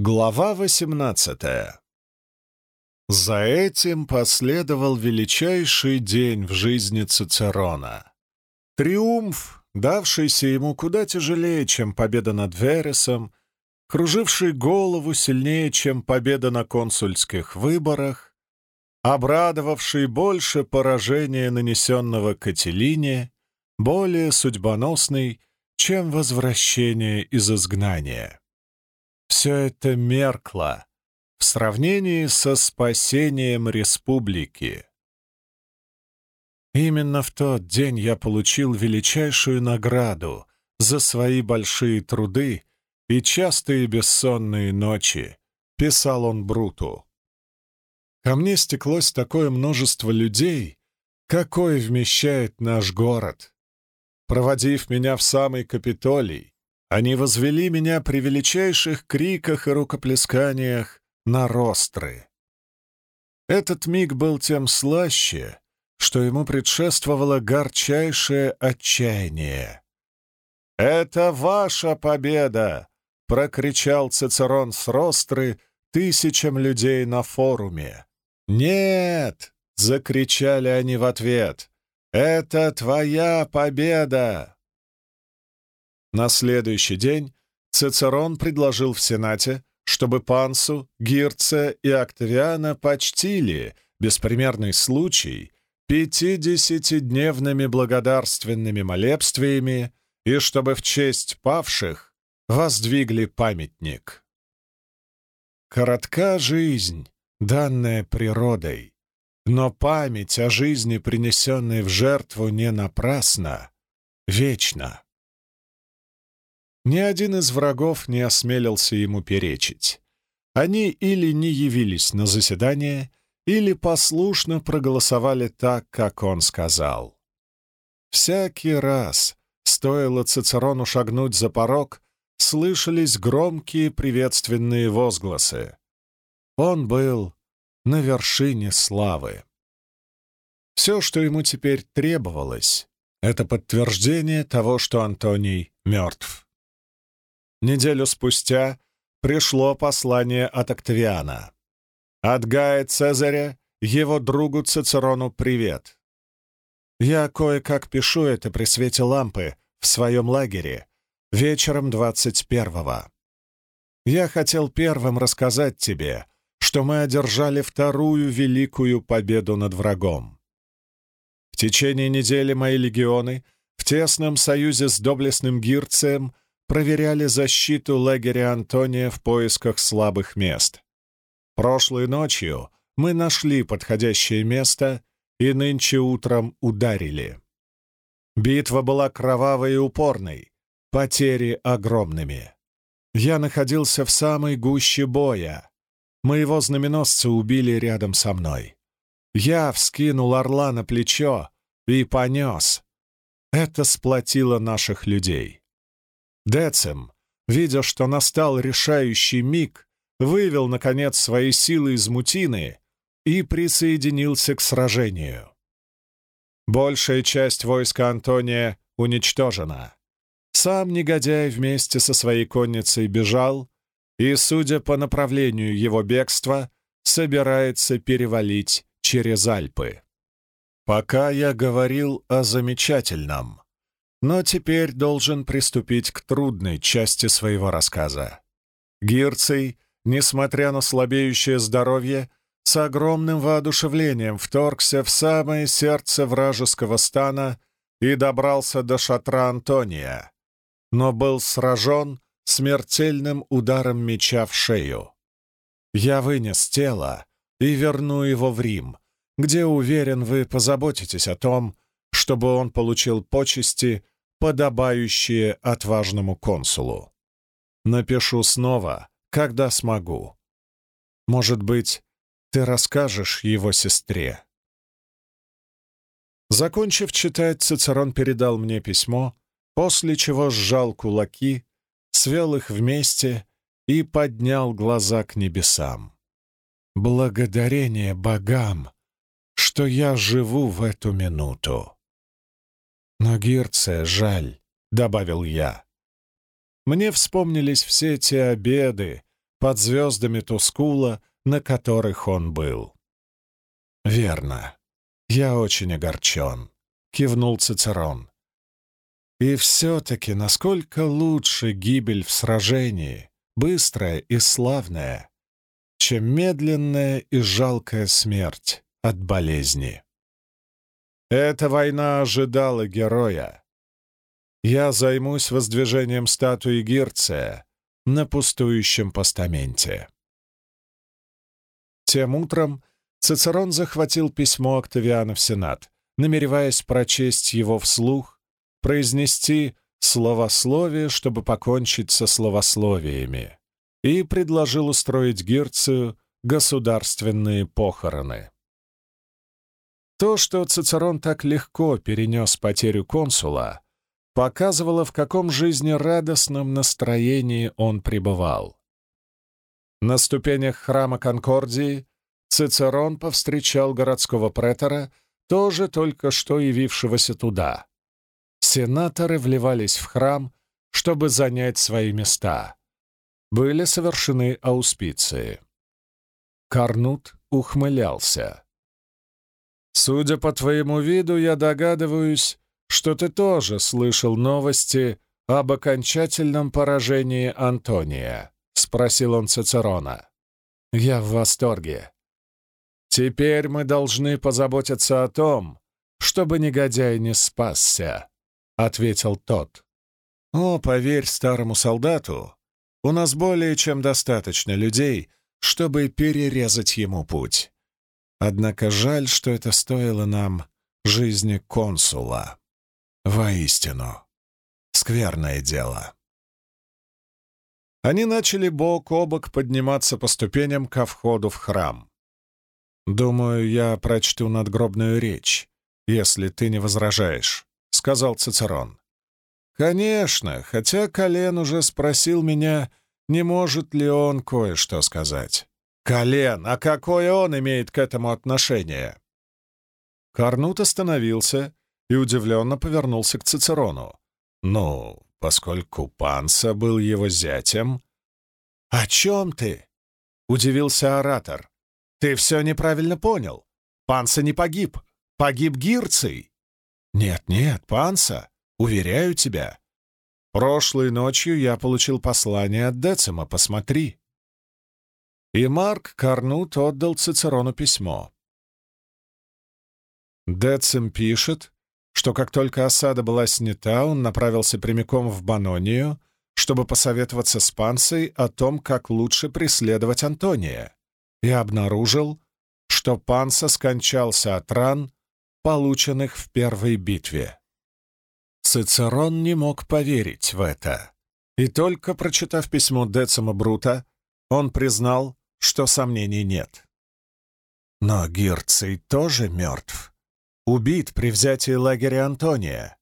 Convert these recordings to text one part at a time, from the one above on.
Глава 18 За этим последовал величайший день в жизни Цицерона. Триумф, давшийся ему куда тяжелее, чем победа над Вересом, круживший голову сильнее, чем победа на консульских выборах, обрадовавший больше поражения, нанесенного Кателине, более судьбоносный, чем возвращение из изгнания. Все это меркло в сравнении со спасением республики. Именно в тот день я получил величайшую награду за свои большие труды и частые бессонные ночи, писал он Бруту. Ко мне стеклось такое множество людей, какое вмещает наш город. Проводив меня в самый Капитолий, они возвели меня при величайших криках и рукоплесканиях на ростры. Этот миг был тем слаще, что ему предшествовало горчайшее отчаяние. «Это ваша победа!» — прокричал Цицерон с ростры тысячам людей на форуме. «Нет!» — закричали они в ответ. «Это твоя победа!» На следующий день Цицерон предложил в Сенате, чтобы Пансу, Гирце и Октавиана почтили беспримерный случай пятидесятидневными благодарственными молебствиями и чтобы в честь павших воздвигли памятник. Коротка жизнь, данная природой, но память о жизни, принесенной в жертву, не напрасна, вечна. Ни один из врагов не осмелился ему перечить. Они или не явились на заседание, или послушно проголосовали так, как он сказал. Всякий раз, стоило Цицерону шагнуть за порог, слышались громкие приветственные возгласы. Он был на вершине славы. Все, что ему теперь требовалось, это подтверждение того, что Антоний мертв. Неделю спустя пришло послание от Октавиана. От Гая Цезаря, его другу Цицерону, привет. Я кое-как пишу это при свете лампы в своем лагере вечером 21-го. Я хотел первым рассказать тебе, что мы одержали вторую великую победу над врагом. В течение недели мои легионы в тесном союзе с доблестным Гирцием — проверяли защиту лагеря Антония в поисках слабых мест. Прошлой ночью мы нашли подходящее место и нынче утром ударили. Битва была кровавой и упорной, потери огромными. Я находился в самой гуще боя. Моего знаменосца убили рядом со мной. Я вскинул орла на плечо и понес. Это сплотило наших людей. Децем, видя, что настал решающий миг, вывел, наконец, свои силы из мутины и присоединился к сражению. Большая часть войска Антония уничтожена. Сам негодяй вместе со своей конницей бежал и, судя по направлению его бегства, собирается перевалить через Альпы. Пока я говорил о замечательном, но теперь должен приступить к трудной части своего рассказа. Гирций, несмотря на слабеющее здоровье, с огромным воодушевлением вторгся в самое сердце вражеского стана и добрался до шатра Антония, но был сражен смертельным ударом меча в шею. Я вынес тело и верну его в Рим, где, уверен, вы позаботитесь о том, чтобы он получил почести, подобающие отважному консулу. Напишу снова, когда смогу. Может быть, ты расскажешь его сестре. Закончив читать, Цицерон передал мне письмо, после чего сжал кулаки, свел их вместе и поднял глаза к небесам. Благодарение богам, что я живу в эту минуту. «Но Гирция жаль», — добавил я. Мне вспомнились все те обеды, под звездами Тускула, на которых он был. «Верно. Я очень огорчен», — кивнул Цицерон. «И все-таки насколько лучше гибель в сражении, быстрая и славная, чем медленная и жалкая смерть от болезни. Эта война ожидала героя. Я займусь воздвижением статуи Гирция на пустующем постаменте. Тем утром Цицерон захватил письмо Октавиана в Сенат, намереваясь прочесть его вслух, произнести словословие, чтобы покончить со словословиями, и предложил устроить Гирцию государственные похороны. То, что Цицерон так легко перенес потерю консула, показывало, в каком жизнерадостном настроении он пребывал. На ступенях храма Конкордии Цицерон повстречал городского претора, тоже только что явившегося туда. Сенаторы вливались в храм, чтобы занять свои места. Были совершены ауспиции. Карнут ухмылялся. Судя по твоему виду, я догадываюсь, что ты тоже слышал новости об окончательном поражении Антония», — спросил он Цицерона. «Я в восторге. Теперь мы должны позаботиться о том, чтобы негодяй не спасся», — ответил тот. «О, поверь старому солдату, у нас более чем достаточно людей, чтобы перерезать ему путь. Однако жаль, что это стоило нам жизни консула. Воистину, скверное дело. Они начали бок о бок подниматься по ступеням ко входу в храм. «Думаю, я прочту надгробную речь, если ты не возражаешь», — сказал Цицерон. «Конечно, хотя Колен уже спросил меня, не может ли он кое-что сказать. «Колен, а какое он имеет к этому отношение?» Карнут остановился и удивленно повернулся к Цицерону. «Ну, поскольку Панса был его зятем...» «О чем ты?» — удивился оратор. «Ты все неправильно понял. Панса не погиб. Погиб Гирций». «Нет-нет, Панса, уверяю тебя. Прошлой ночью я получил послание от Децима, посмотри». И Марк Карнут отдал Цицерону письмо. Децим пишет, что как только осада была снята, он направился прямиком в Банонию, чтобы посоветоваться с Пансой о том, как лучше преследовать Антония, и обнаружил, что Панса скончался от ран, полученных в первой битве. Цицерон не мог поверить в это, и только прочитав письмо Децима Брута, он признал, что сомнений нет. Но Гирций тоже мертв. Убит при взятии лагеря Антония.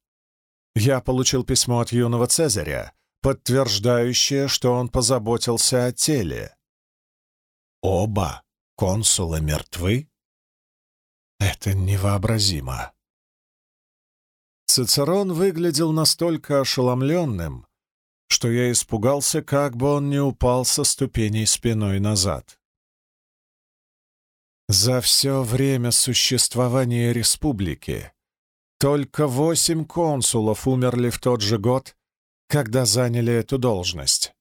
Я получил письмо от юного Цезаря, подтверждающее, что он позаботился о теле. Оба консула мертвы? Это невообразимо. Цицерон выглядел настолько ошеломленным, что я испугался, как бы он не упал со ступеней спиной назад. За все время существования республики только восемь консулов умерли в тот же год, когда заняли эту должность.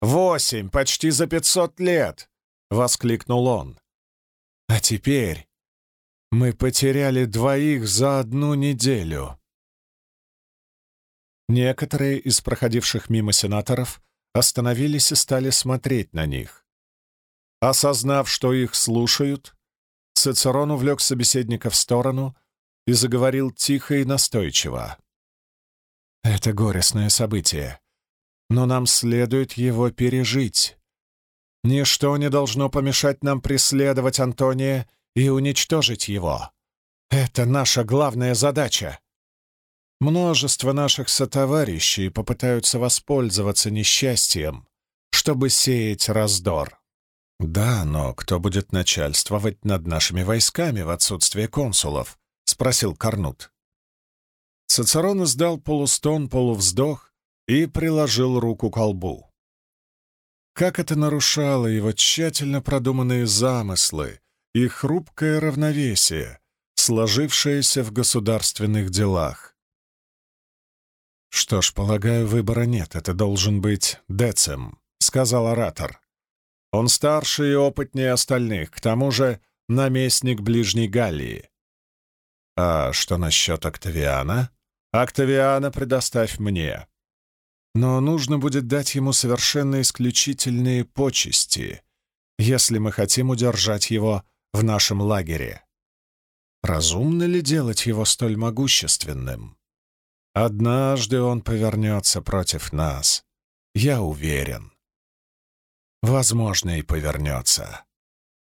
«Восемь! Почти за пятьсот лет!» — воскликнул он. «А теперь мы потеряли двоих за одну неделю». Некоторые из проходивших мимо сенаторов остановились и стали смотреть на них. Осознав, что их слушают, Цицерон увлек собеседника в сторону и заговорил тихо и настойчиво. «Это горестное событие, но нам следует его пережить. Ничто не должно помешать нам преследовать Антония и уничтожить его. Это наша главная задача. Множество наших сотоварищей попытаются воспользоваться несчастьем, чтобы сеять раздор. «Да, но кто будет начальствовать над нашими войсками в отсутствие консулов?» — спросил Карнут. Цицерон издал полустон, полувздох и приложил руку к колбу. как это нарушало его тщательно продуманные замыслы и хрупкое равновесие, сложившееся в государственных делах. «Что ж, полагаю, выбора нет, это должен быть Децем», — сказал оратор. «Он старше и опытнее остальных, к тому же наместник Ближней Галлии». «А что насчет Октавиана?» «Октавиана предоставь мне но нужно будет дать ему совершенно исключительные почести, если мы хотим удержать его в нашем лагере. Разумно ли делать его столь могущественным? Однажды он повернется против нас, я уверен. Возможно, и повернется.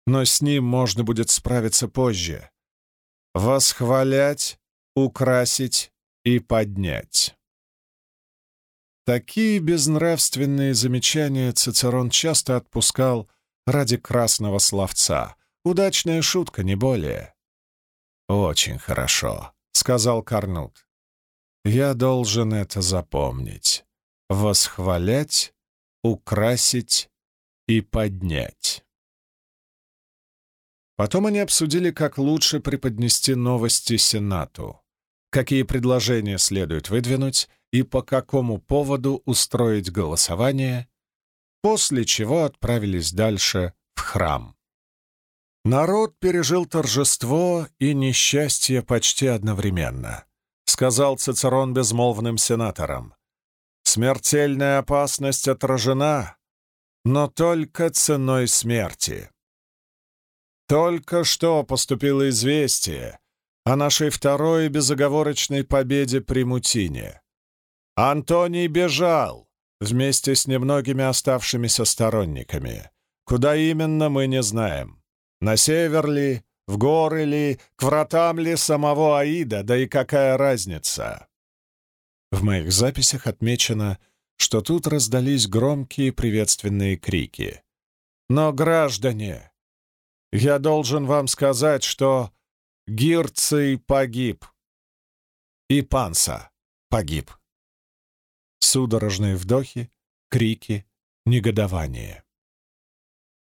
Но с ним можно будет справиться позже. Восхвалять, украсить и поднять. Такие безнравственные замечания Цицерон часто отпускал ради красного словца. Удачная шутка, не более. «Очень хорошо», — сказал Карнут. «Я должен это запомнить. Восхвалять, украсить и поднять». Потом они обсудили, как лучше преподнести новости Сенату, какие предложения следует выдвинуть и по какому поводу устроить голосование, после чего отправились дальше в храм. Народ пережил торжество и несчастье почти одновременно, сказал Цицерон безмолвным сенаторам. Смертельная опасность отражена, но только ценой смерти. Только что поступило известие о нашей второй безоговорочной победе при Мутине. Антоний бежал вместе с немногими оставшимися сторонниками. Куда именно, мы не знаем. На север ли, в горы ли, к вратам ли самого Аида, да и какая разница? В моих записях отмечено, что тут раздались громкие приветственные крики. Но, граждане, я должен вам сказать, что Гирций погиб. И Панса погиб судорожные вдохи, крики, негодование.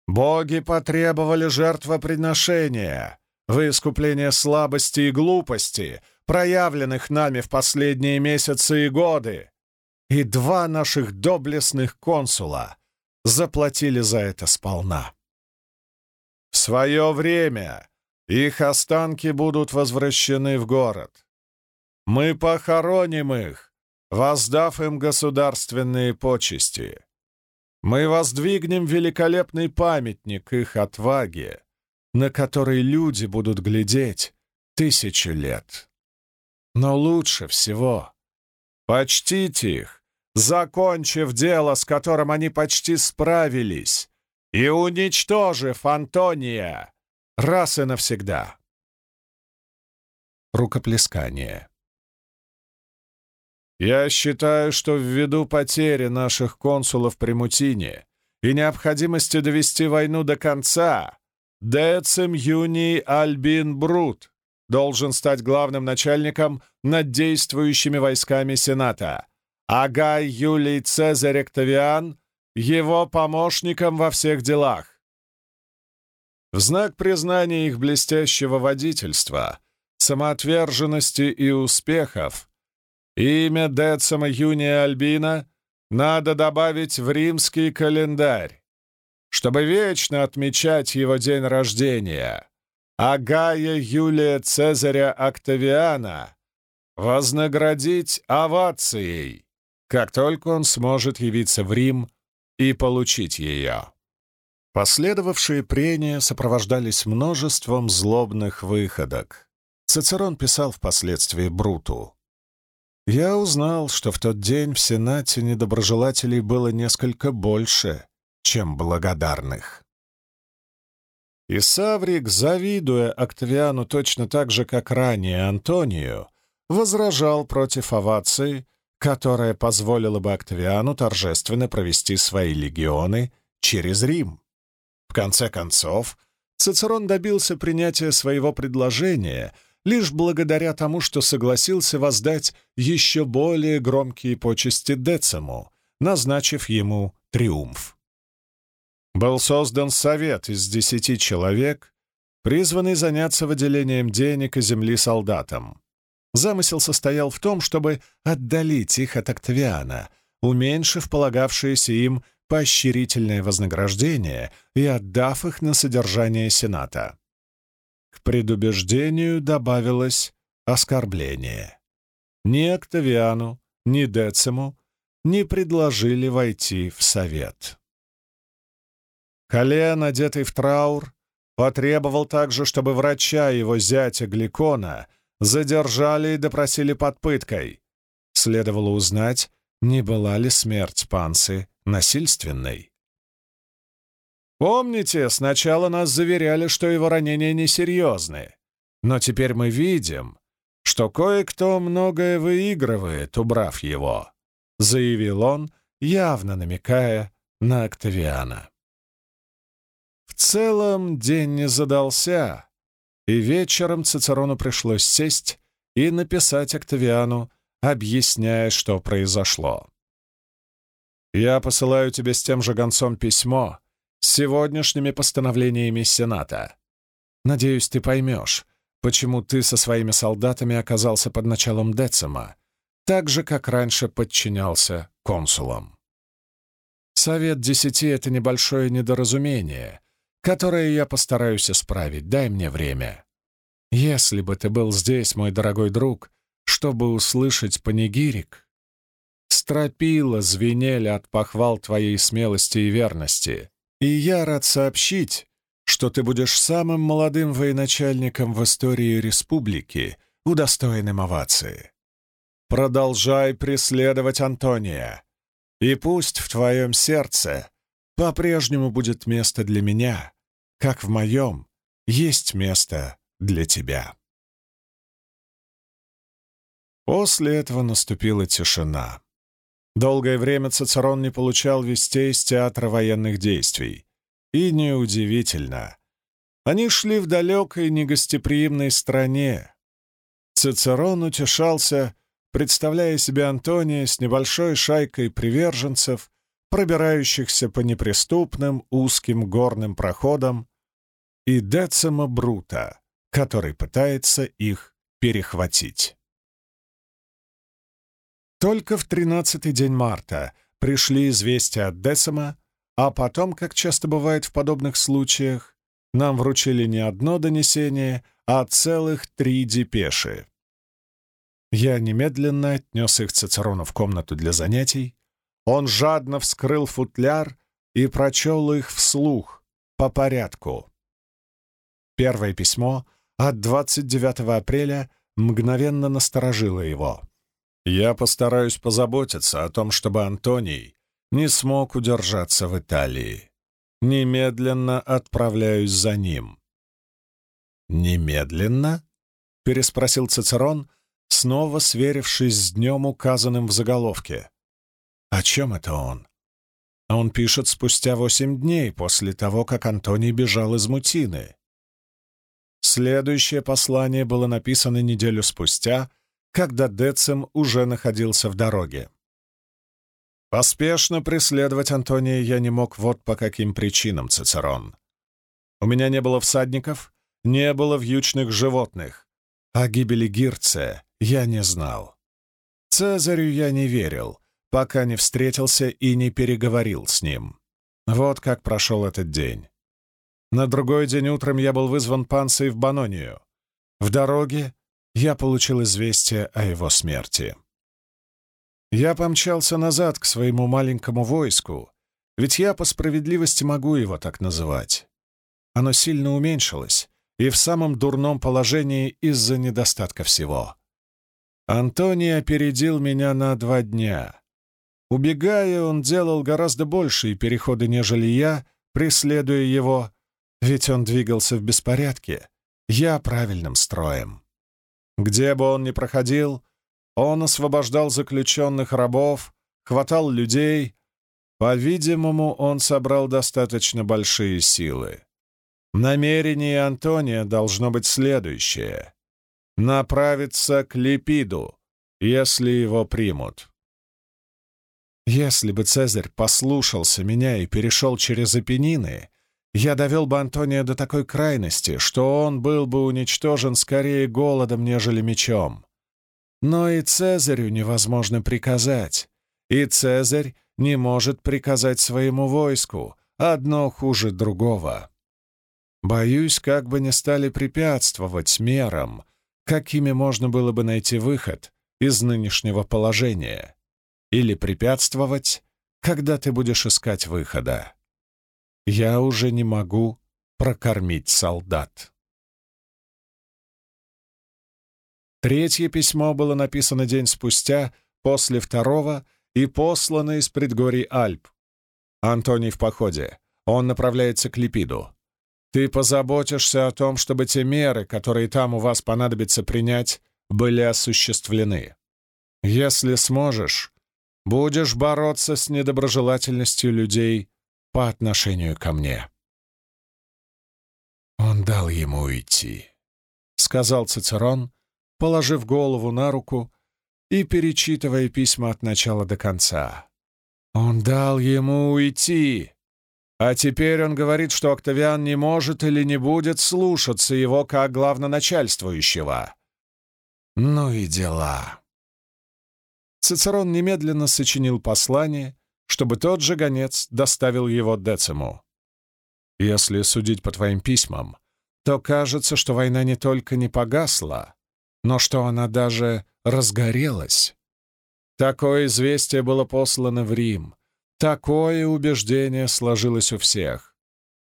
«Боги потребовали жертвоприношения в искупление слабости и глупости, проявленных нами в последние месяцы и годы, и два наших доблестных консула заплатили за это сполна. В свое время их останки будут возвращены в город. Мы похороним их, воздав им государственные почести. Мы воздвигнем великолепный памятник их отваге, на который люди будут глядеть тысячи лет. Но лучше всего почтите их, закончив дело, с которым они почти справились, и уничтожив Антония раз и навсегда. Рукоплескание. Я считаю, что ввиду потери наших консулов при Мутине и необходимости довести войну до конца, Децим Юний Альбин Брут должен стать главным начальником над действующими войсками Сената, а Гай Юлий Цезарь Октавиан — его помощником во всех делах. В знак признания их блестящего водительства, самоотверженности и успехов Имя Децима Юния Альбина надо добавить в римский календарь, чтобы вечно отмечать его день рождения, а Гая Юлия Цезаря Октавиана вознаградить овацией, как только он сможет явиться в Рим и получить ее. Последовавшие прения сопровождались множеством злобных выходок. Цицерон писал впоследствии Бруту. Я узнал, что в тот день в Сенате недоброжелателей было несколько больше, чем благодарных. И Саврик, завидуя Октавиану точно так же, как ранее Антонию, возражал против овации, которая позволила бы Октавиану торжественно провести свои легионы через Рим. В конце концов, Цицерон добился принятия своего предложения — лишь благодаря тому, что согласился воздать еще более громкие почести Децему, назначив ему триумф. был создан совет из десяти человек, призванный заняться выделением денег и земли солдатам. Замысел состоял в том, чтобы отдалить их от Октавиана, уменьшив полагавшееся им поощрительное вознаграждение и отдав их на содержание Сената. К предубеждению добавилось оскорбление. Ни Октавиану, ни Дециму не предложили войти в совет. Колен, одетый в траур, потребовал также, чтобы врача его зятя Гликона задержали и допросили под пыткой. Следовало узнать, не была ли смерть Пансы насильственной. Помните, сначала нас заверяли, что его ранения несерьезны, но теперь мы видим, что кое-кто многое выигрывает, убрав его, заявил он, явно намекая на Октавиана. В целом день не задался, и вечером Цицерону пришлось сесть и написать Октавиану, объясняя, что произошло. «Я посылаю тебе с тем же гонцом письмо сегодняшними постановлениями Сената. Надеюсь, ты поймешь, почему ты со своими солдатами оказался под началом Децима, так же, как раньше подчинялся консулам. Совет десяти — это небольшое недоразумение, которое я постараюсь исправить. Дай мне время. Если бы ты был здесь, мой дорогой друг, чтобы услышать панигирик, стропила звенели от похвал твоей смелости и верности, и я рад сообщить, что ты будешь самым молодым военачальником в истории республики, удостоенным овации. Продолжай преследовать Антония, и пусть в твоем сердце по-прежнему будет место для меня, как в моем есть место для тебя. После этого наступила тишина. Долгое время Цицерон не получал вестей из театра военных действий. И неудивительно. Они шли в далекой негостеприимной стране. Цицерон утешался, представляя себе Антония с небольшой шайкой приверженцев, пробирающихся по неприступным узким горным проходам, и Децима Брута, который пытается их перехватить. Только в тринадцатый день марта пришли известия от Десима, а потом, как часто бывает в подобных случаях, нам вручили не одно донесение, а целых три депеши. Я немедленно отнес их Цицерону в комнату для занятий. Он жадно вскрыл футляр и прочел их вслух, по порядку. Первое письмо от 29 апреля мгновенно насторожило его. Я постараюсь позаботиться о том, чтобы Антоний не смог удержаться в Италии. Немедленно отправляюсь за ним. «Немедленно?» — переспросил Цицерон, снова сверившись с днем, указанным в заголовке. «О чем это он?» Он пишет спустя восемь дней после того, как Антоний бежал из Мутины. Следующее послание было написано неделю спустя, когда Децим уже находился в дороге. Поспешно преследовать Антония я не мог вот по каким причинам, Цицерон. У меня не было всадников, не было вьючных животных. О гибели Гирция я не знал. Цезарю я не верил, пока не встретился и не переговорил с ним. Вот как прошел этот день. На другой день утром я был вызван панцей в Банонию. В дороге я получил известие о его смерти. Я помчался назад к своему маленькому войску, ведь я по справедливости могу его так называть. Оно сильно уменьшилось и в самом дурном положении из-за недостатка всего. Антоний опередил меня на два дня. Убегая, он делал гораздо большие переходы, нежели я, преследуя его, ведь он двигался в беспорядке, я правильным строем. Где бы он ни проходил, он освобождал заключенных рабов, хватал людей. По-видимому, он собрал достаточно большие силы. Намерение Антония должно быть следующее — направиться к Липиду, если его примут. Если бы Цезарь послушался меня и перешел через Апеннины, я довел бы Антония до такой крайности, что он был бы уничтожен скорее голодом, нежели мечом. Но и Цезарю невозможно приказать, и Цезарь не может приказать своему войску, одно хуже другого. Боюсь, как бы не стали препятствовать мерам, какими можно было бы найти выход из нынешнего положения, или препятствовать, когда ты будешь искать выхода. Я уже не могу прокормить солдат. Третье письмо было написано день спустя, после второго, и послано из предгорий Альп. Антоний в походе. Он направляется к Липиду. Ты позаботишься о том, чтобы те меры, которые там у вас понадобится принять, были осуществлены. Если сможешь, будешь бороться с недоброжелательностью людей по отношению ко мне. Он дал ему уйти, — сказал Цицерон, положив голову на руку и перечитывая письма от начала до конца. Он дал ему уйти. А теперь он говорит, что Октавиан не может или не будет слушаться его как главноначальствующего. Ну и дела. Цицерон немедленно сочинил послание, чтобы тот же гонец доставил его Дециму. Если судить по твоим письмам, то кажется, что война не только не погасла, но что она даже разгорелась. Такое известие было послано в Рим, Такое убеждение сложилось у всех.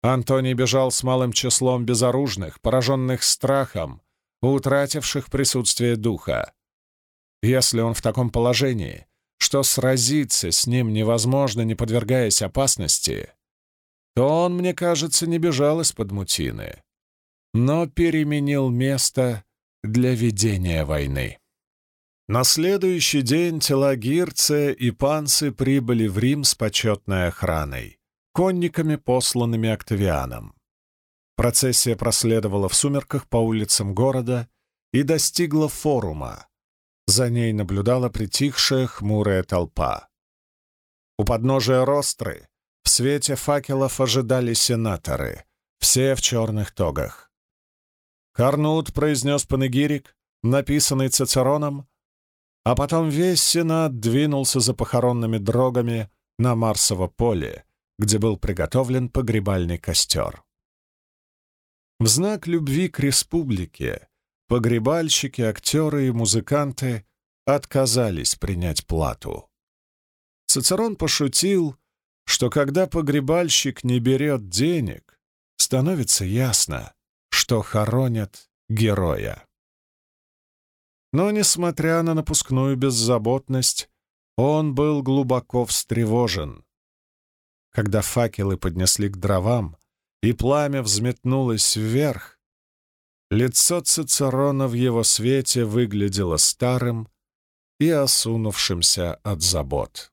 Антоний бежал с малым числом безоружных, пораженных страхом, утративших присутствие духа. Если он в таком положении, что сразиться с ним невозможно, не подвергаясь опасности, то он, мне кажется, не бежал из-под мутины, но переменил место для ведения войны. На следующий день тела Гирция и Панцы прибыли в Рим с почетной охраной, конниками, посланными Октавианом. Процессия проследовала в сумерках по улицам города и достигла форума. За ней наблюдала притихшая хмурая толпа. У подножия ростры в свете факелов ожидали сенаторы, все в черных тогах. Карнут произнес панегирик, написанный Цицероном, а потом весь Сенат двинулся за похоронными дрогами на Марсово поле, где был приготовлен погребальный костер. В знак любви к республике погребальщики, актеры и музыканты отказались принять плату. Цицерон пошутил, что когда погребальщик не берет денег, становится ясно, что хоронят героя. Но, несмотря на напускную беззаботность, он был глубоко встревожен. Когда факелы поднесли к дровам, и пламя взметнулось вверх, лицо Цицерона в его свете выглядело старым и осунувшимся от забот.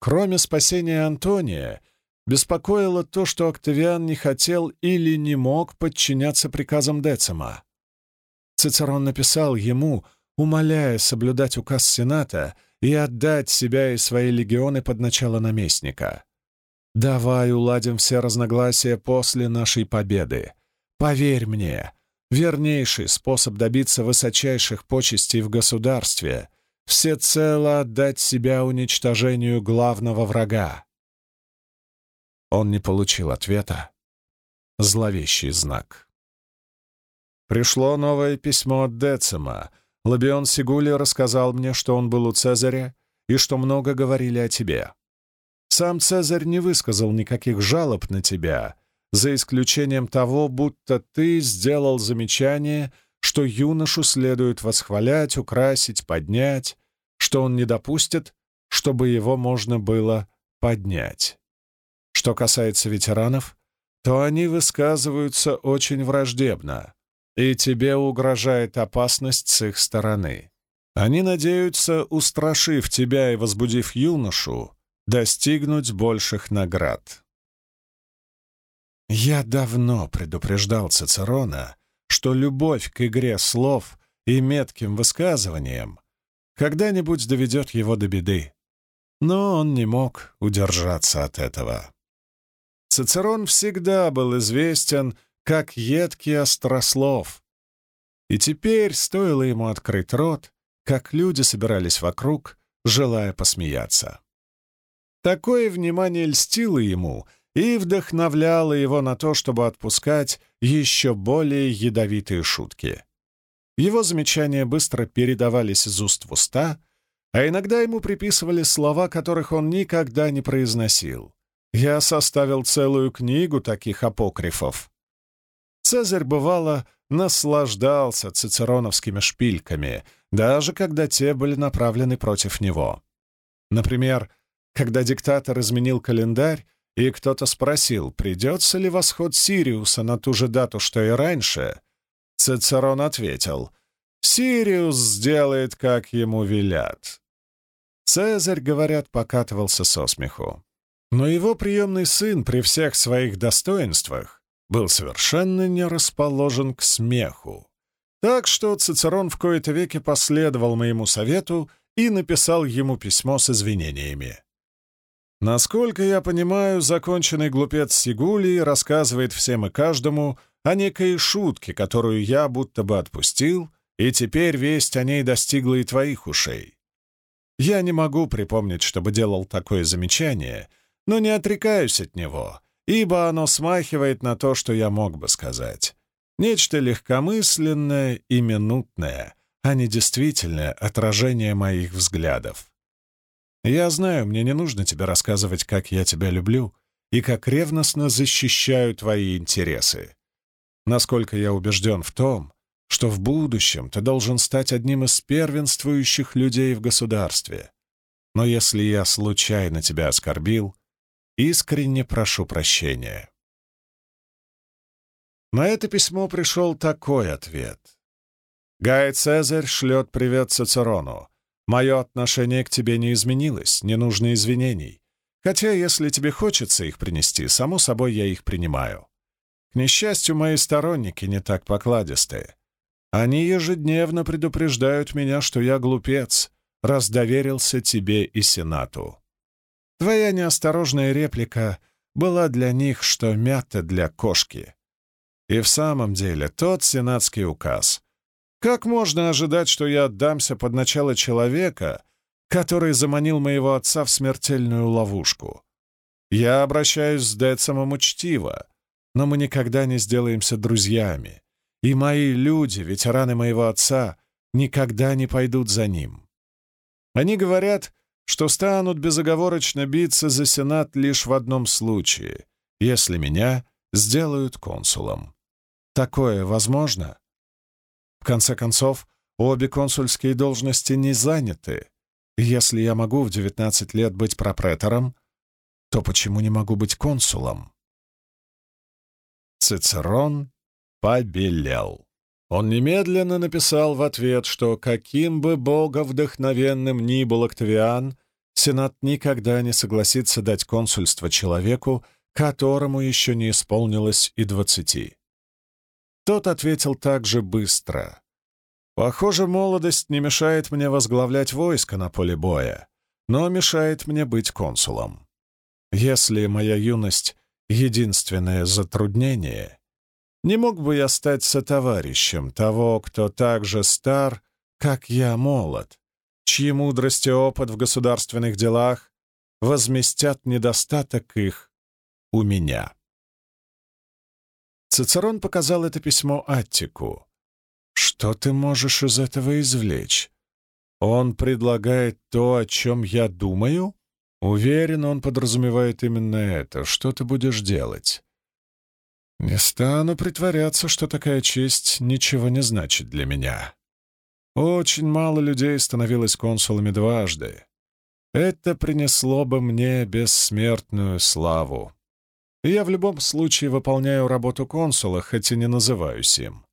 Кроме спасения Антония, беспокоило то, что Октавиан не хотел или не мог подчиняться приказам Децима. Цицерон написал ему, умоляя соблюдать указ Сената и отдать себя и свои легионы под начало наместника. «Давай уладим все разногласия после нашей победы. Поверь мне, вернейший способ добиться высочайших почестей в государстве — всецело отдать себя уничтожению главного врага». Он не получил ответа. Зловещий знак. Пришло новое письмо от Децима. Лабион Сигули рассказал мне, что он был у Цезаря и что много говорили о тебе. Сам Цезарь не высказал никаких жалоб на тебя, за исключением того, будто ты сделал замечание, что юношу следует восхвалять, украсить, поднять, что он не допустит, чтобы его можно было поднять. Что касается ветеранов, то они высказываются очень враждебно и тебе угрожает опасность с их стороны. Они надеются, устрашив тебя и возбудив юношу, достигнуть больших наград. Я давно предупреждал Цицерона, что любовь к игре слов и метким высказываниям когда-нибудь доведет его до беды. Но он не мог удержаться от этого. Цицерон всегда был известен как едкий острослов. И теперь стоило ему открыть рот, как люди собирались вокруг, желая посмеяться. Такое внимание льстило ему и вдохновляло его на то, чтобы отпускать еще более ядовитые шутки. Его замечания быстро передавались из уст в уста, а иногда ему приписывали слова, которых он никогда не произносил. Я составил целую книгу таких апокрифов. Цезарь, бывало, наслаждался цицероновскими шпильками, даже когда те были направлены против него. Например, когда диктатор изменил календарь, и кто-то спросил, придется ли восход Сириуса на ту же дату, что и раньше, Цицерон ответил, «Сириус сделает, как ему велят». Цезарь, говорят, покатывался со смеху. Но его приемный сын при всех своих достоинствах был совершенно не расположен к смеху. Так что Цицерон в кои-то веки последовал моему совету и написал ему письмо с извинениями. Насколько я понимаю, законченный глупец Сигулий рассказывает всем и каждому о некой шутке, которую я будто бы отпустил, и теперь весть о ней достигла и твоих ушей. Я не могу припомнить, чтобы делал такое замечание, но не отрекаюсь от него, ибо оно смахивает на то, что я мог бы сказать. Нечто легкомысленное и минутное, а не действительное отражение моих взглядов. Я знаю, мне не нужно тебе рассказывать, как я тебя люблю и как ревностно защищаю твои интересы. Насколько я убежден в том, что в будущем ты должен стать одним из первенствующих людей в государстве. Но если я случайно тебя оскорбил, Искренне прошу прощения. На это письмо пришел такой ответ. Гай Цезарь шлет привет Цицерону. Мое отношение к тебе не изменилось, не нужно извинений. Хотя, если тебе хочется их принести, само собой я их принимаю. К несчастью, мои сторонники не так покладистые. Они ежедневно предупреждают меня, что я глупец, раз доверился тебе и Сенату. Твоя неосторожная реплика была для них, что мята для кошки. И в самом деле, тот сенатский указ. Как можно ожидать, что я отдамся под начало человека, который заманил моего отца в смертельную ловушку? Я обращаюсь с Децемом учтиво, но мы никогда не сделаемся друзьями, и мои люди, ветераны моего отца, никогда не пойдут за ним. Они говорят, что станут безоговорочно биться за Сенат лишь в одном случае, если меня сделают консулом. Такое возможно? Конце концов, обе консульские должности не заняты. Если я могу в 19 лет быть пропретором, то почему не могу быть консулом? Цицерон побелел. Он немедленно написал в ответ, что каким бы боговдохновенным ни был Октавиан, Сенат никогда не согласится дать консульство человеку, которому еще не исполнилось и двадцати. Тот ответил так же быстро. «Похоже, молодость не мешает мне возглавлять войско на поле боя, но мешает мне быть консулом. Если моя юность — единственное затруднение, не мог бы я стать сотоварищем того, кто так же стар, как я молод, чьи мудрость и опыт в государственных делах возместят недостаток их у меня. Цицерон показал это письмо Аттику. «Что ты можешь из этого извлечь? Он предлагает то, о чем я думаю? Уверен, он подразумевает именно это. Что ты будешь делать?» Не стану притворяться, что такая честь ничего не значит для меня. Очень мало людей становилось консулами дважды. Это принесло бы мне бессмертную славу. Я в любом случае выполняю работу консула, хоть и не называюсь им.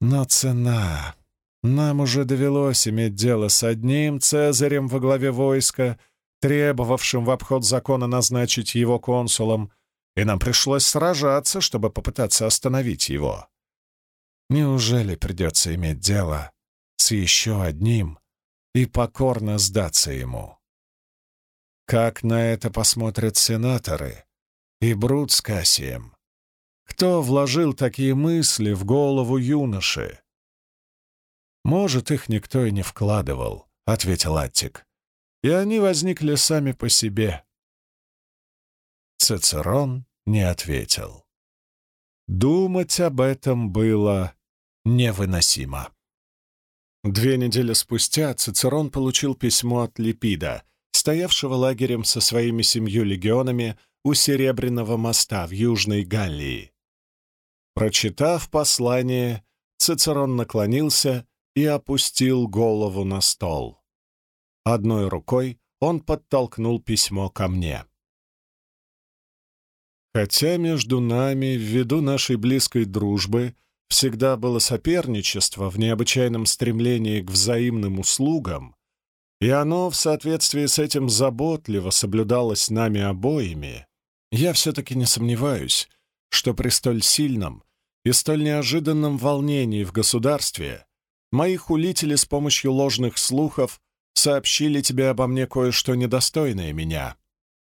Но цена... Нам уже довелось иметь дело с одним Цезарем во главе войска, требовавшим в обход закона назначить его консулом, и нам пришлось сражаться, чтобы попытаться остановить его. Неужели придется иметь дело с еще одним и покорно сдаться ему. Как на это посмотрят сенаторы и Брут с Кассием? Кто вложил такие мысли в голову юноши? «Может, их никто и не вкладывал», — ответил Аттик. «И они возникли сами по себе». Цицерон не ответил. Думать об этом было невыносимо. Две недели спустя Цицерон получил письмо от Липида, стоявшего лагерем со своими семью легионами у Серебряного моста в Южной Галлии. Прочитав послание, Цицерон наклонился и опустил голову на стол. Одной рукой он подтолкнул письмо ко мне. Хотя между нами, ввиду нашей близкой дружбы, всегда было соперничество в необычайном стремлении к взаимным услугам, и оно в соответствии с этим заботливо соблюдалось нами обоими, я все-таки не сомневаюсь, что при столь сильном и столь неожиданном волнении в государстве мои хулители с помощью ложных слухов сообщили тебе обо мне кое-что недостойное меня,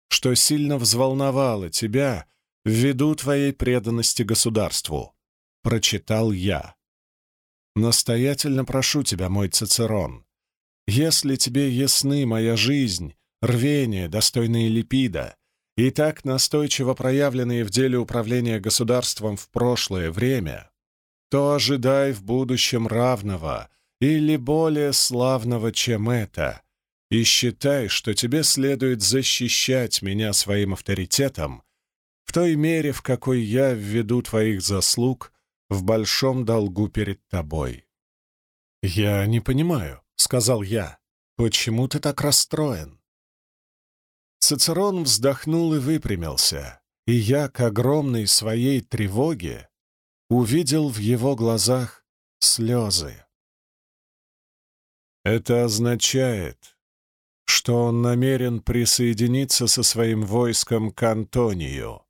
что сильно взволновало тебя ввиду твоей преданности государству, прочитал я. Настоятельно прошу тебя, мой Цицерон, если тебе ясны моя жизнь, рвение, достойные Липида, и так настойчиво проявленные в деле управления государством в прошлое время, то ожидай в будущем равного или более славного, чем это, и считай, что тебе следует защищать меня своим авторитетом в той мере, в какой я, ввиду твоих заслуг, в большом долгу перед тобой. Я не понимаю, — сказал я. «Почему ты так расстроен?» Цицерон вздохнул и выпрямился, и я, к огромной своей тревоге, увидел в его глазах слезы. Это означает, что он намерен присоединиться со своим войском к Антонию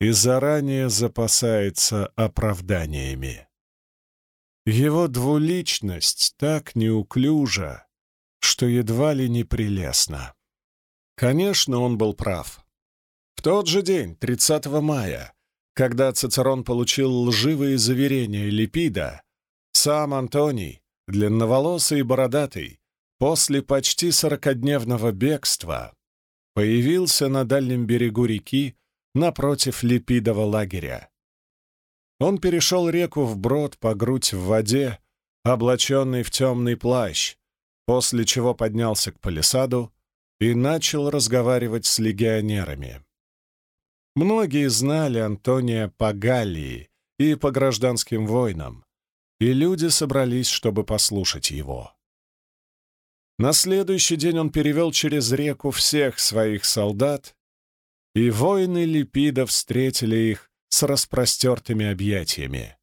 и заранее запасается оправданиями. Его двуличность так неуклюжа, что едва ли не прелестна. Конечно, он был прав. В тот же день, 30 мая, когда Цицерон получил лживые заверения Липида, сам Антоний, длинноволосый и бородатый, после почти сорокодневного бегства, появился на дальнем берегу реки напротив Липидова лагеря. Он перешел реку вброд по грудь в воде, облаченный в темный плащ, после чего поднялся к палисаду и начал разговаривать с легионерами. Многие знали Антония по Галлии и по гражданским войнам, и люди собрались, чтобы послушать его. На следующий день он перевел через реку всех своих солдат, и воины Липида встретили их с распростертыми объятиями.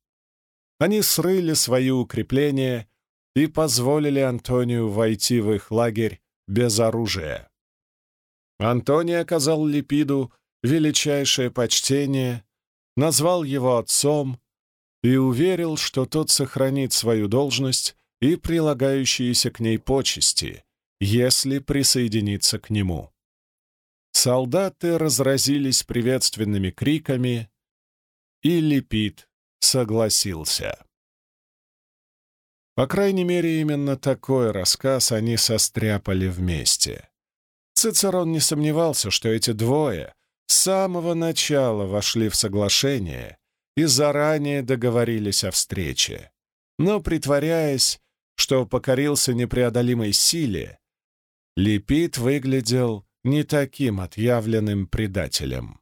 Они срыли свои укрепления и позволили Антонию войти в их лагерь без оружия. Антоний оказал Липиду величайшее почтение, назвал его отцом и уверил, что тот сохранит свою должность и прилагающиеся к ней почести, если присоединиться к нему. Солдаты разразились приветственными криками, и Липид согласился. По крайней мере, именно такой рассказ они состряпали вместе. Цицерон не сомневался, что эти двое с самого начала вошли в соглашение и заранее договорились о встрече. Но, притворяясь, что покорился непреодолимой силе, Липид выглядел не таким отъявленным предателем.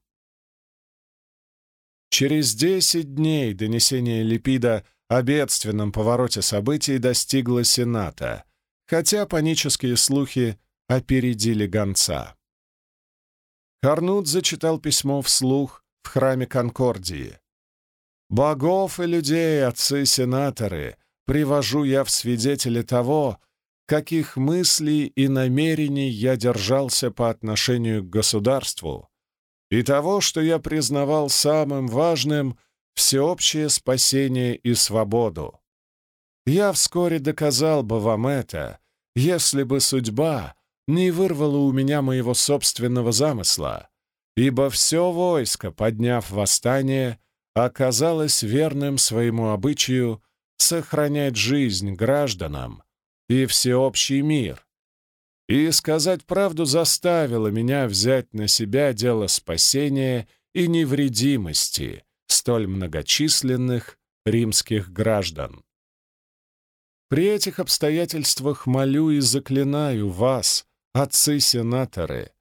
Через десять дней донесение Липида о бедственном повороте событий достигло Сената, хотя панические слухи опередили гонца. Карнут зачитал письмо вслух в храме Конкордии. «Богов и людей, отцы-сенаторы, привожу я в свидетели того, каких мыслей и намерений я держался по отношению к государству, и того, что я признавал самым важным — всеобщее спасение и свободу. Я вскоре доказал бы вам это, если бы судьба не вырвала у меня моего собственного замысла, ибо все войско, подняв восстание, оказалось верным своему обычаю сохранять жизнь гражданам и всеобщий мир. И сказать правду заставило меня взять на себя дело спасения и невредимости столь многочисленных римских граждан. При этих обстоятельствах молю и заклинаю вас, отцы-сенаторы,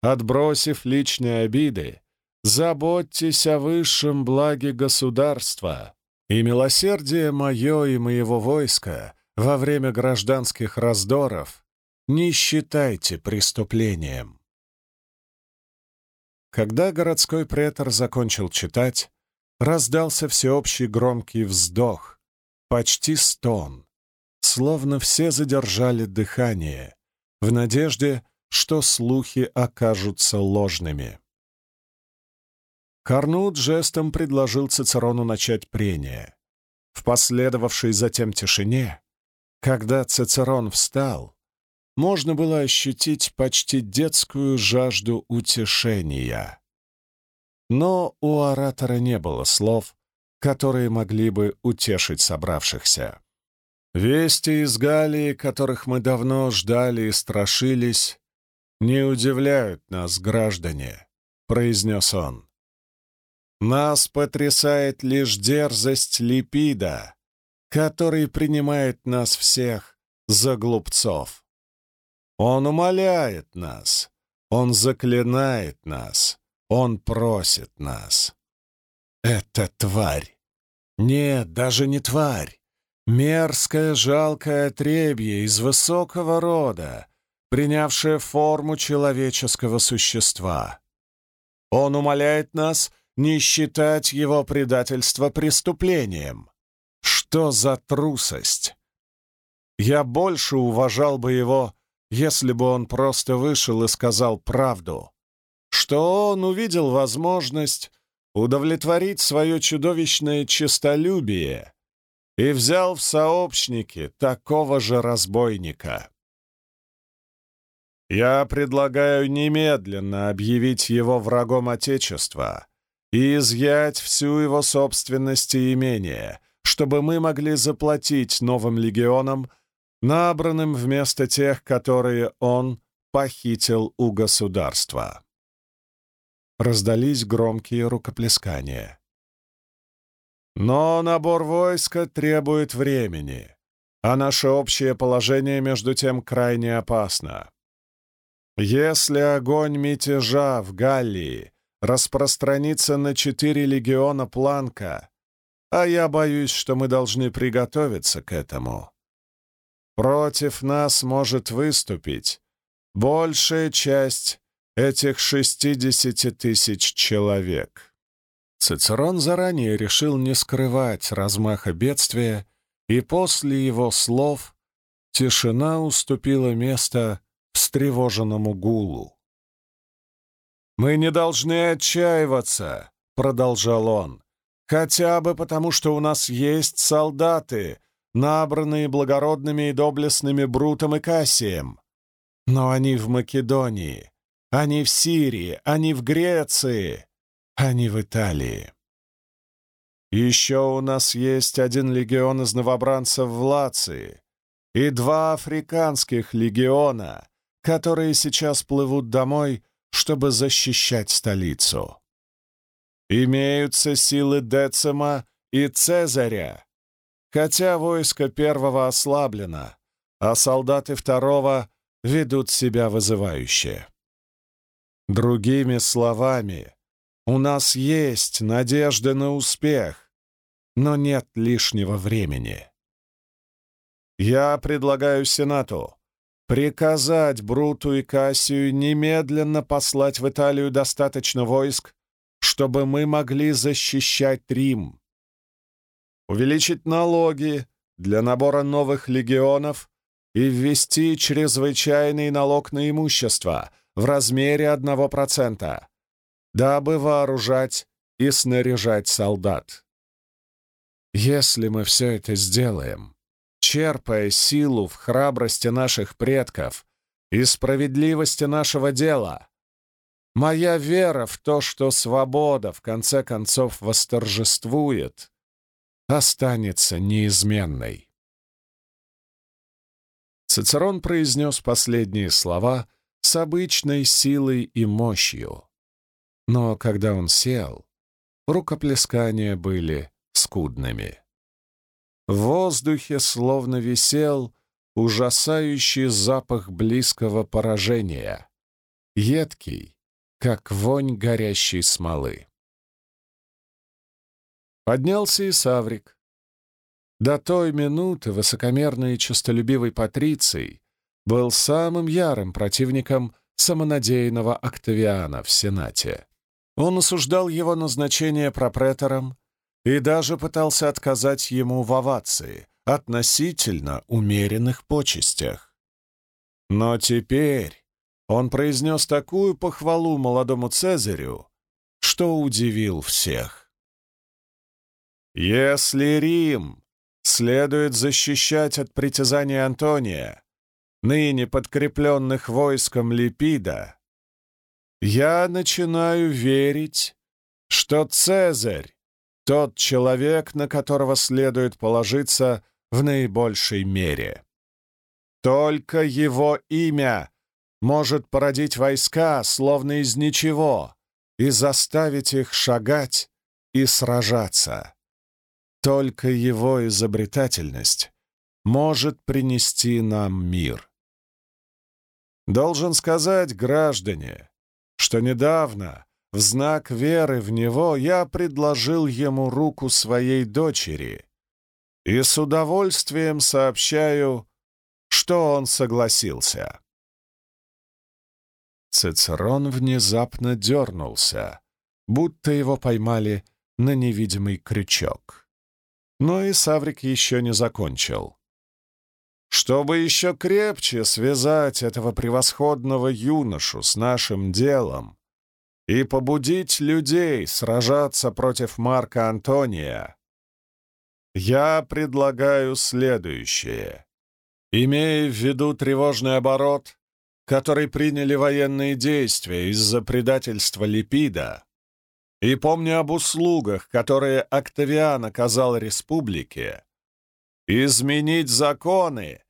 отбросив личные обиды, заботьтесь о высшем благе государства, и милосердие мое и моего войска во время гражданских раздоров не считайте преступлением. Когда городской претор закончил читать, раздался всеобщий громкий вздох, почти стон, словно все задержали дыхание, в надежде, что слухи окажутся ложными. Карнут жестом предложил Цицерону начать прение. В последовавшей затем тишине, когда Цицерон встал, можно было ощутить почти детскую жажду утешения. Но у оратора не было слов, которые могли бы утешить собравшихся. Вести из Галии, которых мы давно ждали и страшились, не удивляют нас, граждане, — произнес он. Нас потрясает лишь дерзость Липида, который принимает нас всех за глупцов. Он умоляет нас, Он заклинает нас, Он просит нас. Это тварь. Нет, даже не тварь. Мерзкое жалкое отребье из высокого рода, принявшее форму человеческого существа. Он умоляет нас не считать его предательство преступлением. Что за трусость? Я больше уважал бы его если бы он просто вышел и сказал правду, что он увидел возможность удовлетворить свое чудовищное честолюбие и взял в сообщники такого же разбойника. Я предлагаю немедленно объявить его врагом Отечества и изъять всю его собственность и имение, чтобы мы могли заплатить новым легионам набранным вместо тех, которые он похитил у государства. Раздались громкие рукоплескания. Но набор войска требует времени, а наше общее положение между тем крайне опасно. Если огонь мятежа в Галлии распространится на четыре легиона Планка, а я боюсь, что мы должны приготовиться к этому, Против нас может выступить большая часть этих шестидесяти тысяч человек. Цицерон заранее решил не скрывать размаха бедствия, и после его слов тишина уступила место встревоженному гулу. «Мы не должны отчаиваться», — продолжал он, «хотя бы потому, что у нас есть солдаты, набранные благородными и доблестными Брутом и Кассием. Но они в Македонии, они в Сирии, они в Греции, они в Италии. Еще у нас есть один легион из новобранцев в Лации и два африканских легиона, которые сейчас плывут домой, чтобы защищать столицу. Имеются силы Децима и Цезаря, хотя войско первого ослаблено, а солдаты второго ведут себя вызывающе. Другими словами, у нас есть надежда на успех, но нет лишнего времени. Я предлагаю Сенату приказать Бруту и Кассию немедленно послать в Италию достаточно войск, чтобы мы могли защищать Рим увеличить налоги для набора новых легионов и ввести чрезвычайный налог на имущество в размере 1%, дабы вооружать и снаряжать солдат. Если мы все это сделаем, черпая силу в храбрости наших предков и справедливости нашего дела. Моя вера в то, что свобода в конце концов восторжествует, останется неизменной. Цицерон произнес последние слова с обычной силой и мощью. Но когда он сел, рукоплескания были скудными. В воздухе словно висел ужасающий запах близкого поражения, едкий, как вонь горящей смолы. Поднялся и Саврик. До той минуты высокомерный и честолюбивый Патриций был самым ярым противником самонадеянного Октавиана в Сенате. Он осуждал его назначение пропретором и даже пытался отказать ему в овации, относительно умеренных почестях. Но теперь он произнес такую похвалу молодому Цезарю, что удивил всех. «Если Рим следует защищать от притязания Антония, ныне подкрепленных войском Липида, я начинаю верить, что Цезарь — тот человек, на которого следует положиться в наибольшей мере. Только его имя может породить войска, словно из ничего, и заставить их шагать и сражаться. Только его изобретательность может принести нам мир. Должен сказать, граждане, что недавно, в знак веры в него, я предложил ему руку своей дочери и с удовольствием сообщаю, что он согласился. Цицерон внезапно дернулся, будто его поймали на невидимый крючок. Но и Саврик еще не закончил. Чтобы еще крепче связать этого превосходного юношу с нашим делом и побудить людей сражаться против Марка Антония, я предлагаю следующее. Имея в виду тревожный оборот, который приняли военные действия из-за предательства Липида, и помня об услугах, которые Октавиан оказал республике, изменить законы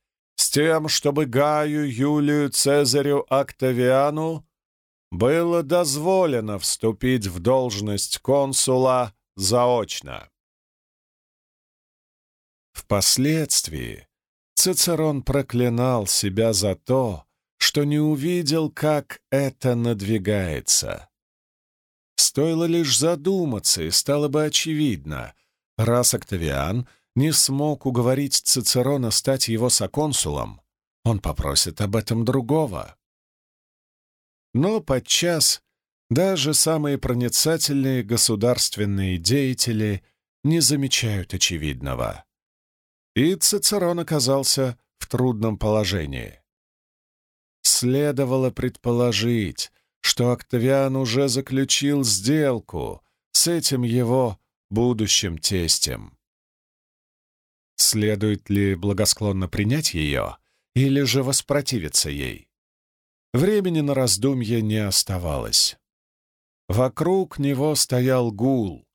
тем, чтобы Гаю Юлию Цезарю Октавиану было дозволено вступить в должность консула заочно. Впоследствии Цицерон проклинал себя за то, что не увидел, как это надвигается. Стоило лишь задуматься, и стало бы очевидно, раз Октавиан не смог уговорить Цицерона стать его соконсулом, он попросит об этом другого. Но подчас даже самые проницательные государственные деятели не замечают очевидного. И Цицерон оказался в трудном положении. Следовало предположить, что Октавиан уже заключил сделку с этим его будущим тестем. Следует ли благосклонно принять ее или же воспротивиться ей? Времени на раздумье не оставалось. Вокруг него стоял гул.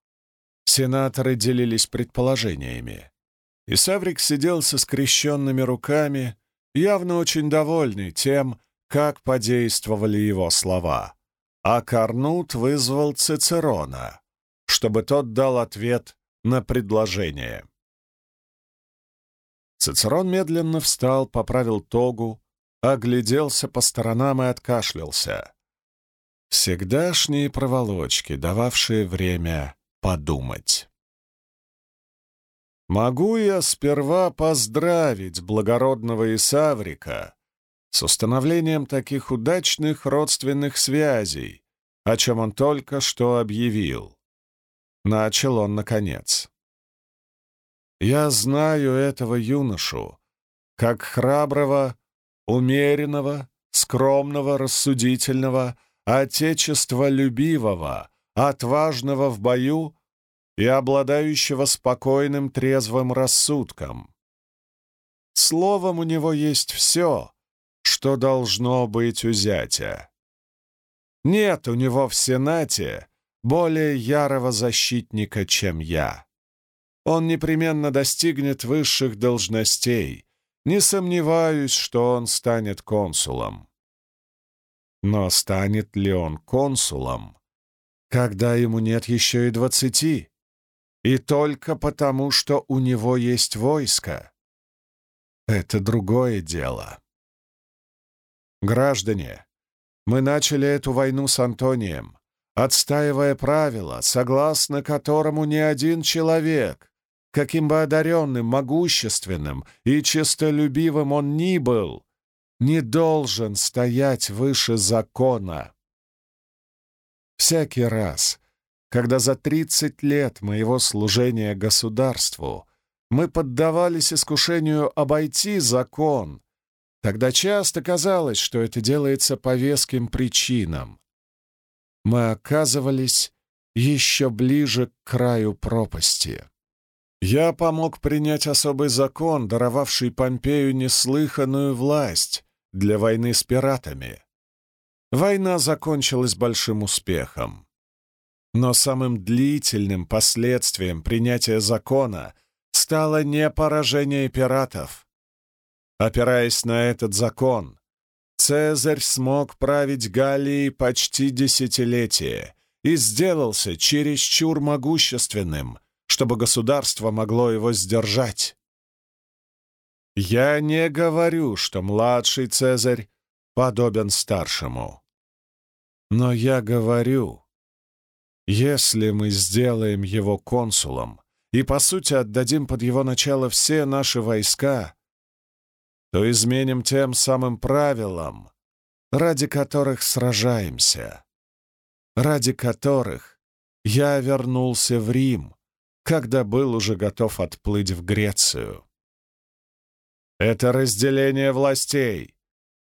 Сенаторы делились предположениями. И Саврик сидел со скрещенными руками, явно очень довольный тем, как подействовали его слова. А Карнут вызвал Цицерона, чтобы тот дал ответ на предложение. Цицерон медленно встал, поправил тогу, огляделся по сторонам и откашлялся. Всегдашние проволочки, дававшие время подумать. «Могу я сперва поздравить благородного Исаврика с установлением таких удачных родственных связей, о чем он только что объявил?» Начал он наконец. Я знаю этого юношу как храброго, умеренного, скромного, рассудительного, отечестволюбивого, отважного в бою и обладающего спокойным трезвым рассудком. Словом, у него есть все, что должно быть у зятя. Нет у него в Сенате более ярого защитника, чем я. Он непременно достигнет высших должностей. Не сомневаюсь, что он станет консулом. Но станет ли он консулом, когда ему нет еще и двадцати? И только потому, что у него есть войско. Это другое дело. Граждане, мы начали эту войну с Антонием, отстаивая правила, согласно которому ни один человек, каким бы одаренным, могущественным и честолюбивым он ни был, не должен стоять выше закона. Всякий раз, когда за тридцать лет моего служения государству мы поддавались искушению обойти закон, тогда часто казалось, что это делается по веским причинам. Мы оказывались еще ближе к краю пропасти. Я помог принять особый закон, даровавший Помпею неслыханную власть для войны с пиратами. Война закончилась большим успехом. Но самым длительным последствием принятия закона стало не поражение пиратов. Опираясь на этот закон, Цезарь смог править Галлией почти десятилетие и сделался чересчур могущественным, чтобы государство могло его сдержать. Я не говорю, что младший Цезарь подобен старшему. Но я говорю, если мы сделаем его консулом и, по сути, отдадим под его начало все наши войска, то изменим тем самым правилам, ради которых сражаемся, ради которых я вернулся в Рим, когда был уже готов отплыть в Грецию. Это разделение властей,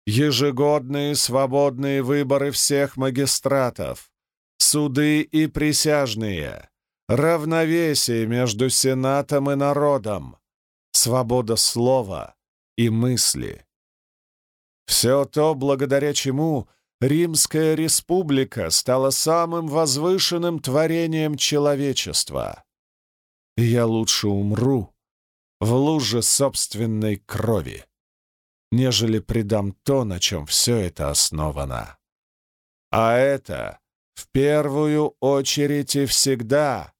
ежегодные свободные выборы всех магистратов, суды и присяжные, равновесие между Сенатом и народом, свобода слова и мысли. Все то, благодаря чему Римская республика стала самым возвышенным творением человечества. Я лучше умру, в луже собственной крови, нежели предам то, на чем все это основано. А это в первую очередь и всегда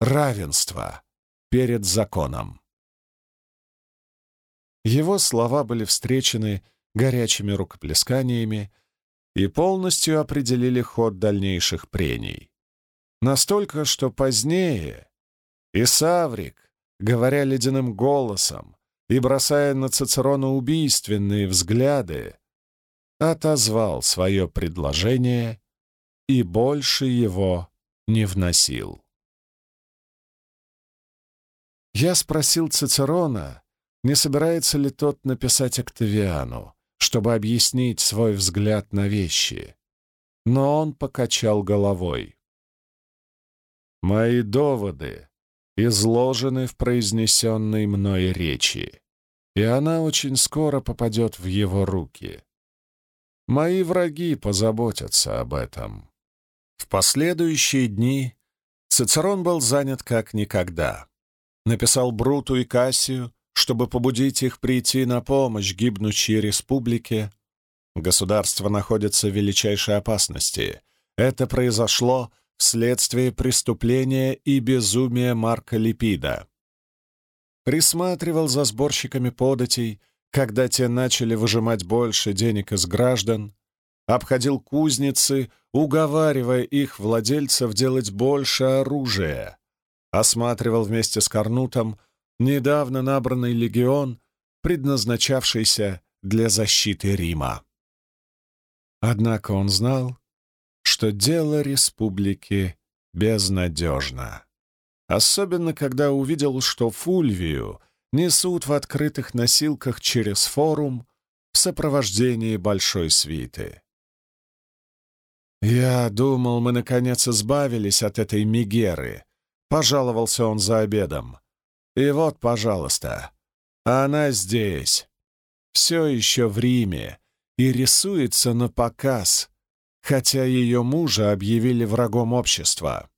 равенство перед законом. Его слова были встречены горячими рукоплесканиями и полностью определили ход дальнейших прений. Настолько, что позднее и говоря ледяным голосом и бросая на Цицерона убийственные взгляды, отозвал свое предложение и больше его не вносил. Я спросил Цицерона, не собирается ли тот написать Октавиану, чтобы объяснить свой взгляд на вещи, но он покачал головой. «Мои доводы изложены в произнесенной мной речи, и она очень скоро попадет в его руки. Мои враги позаботятся об этом. В последующие дни Цицерон был занят как никогда. Написал Бруту и Кассию, чтобы побудить их прийти на помощь гибнущей республике. Государство находится в величайшей опасности. Это произошло вследствие преступления и безумия Марка Липида. Присматривал за сборщиками податей, когда те начали выжимать больше денег из граждан, обходил кузницы, уговаривая их владельцев делать больше оружия, осматривал вместе с Корнутом недавно набранный легион, предназначавшийся для защиты Рима. Однако он знал, что дело республики безнадежно. Особенно, когда увидел, что Фульвию несут в открытых носилках через форум в сопровождении большой свиты. «Я думал, мы, наконец, избавились от этой Мегеры», — пожаловался он за обедом. «И вот, пожалуйста, она здесь, все еще в Риме, и рисуется на показ, хотя ее мужа объявили врагом общества.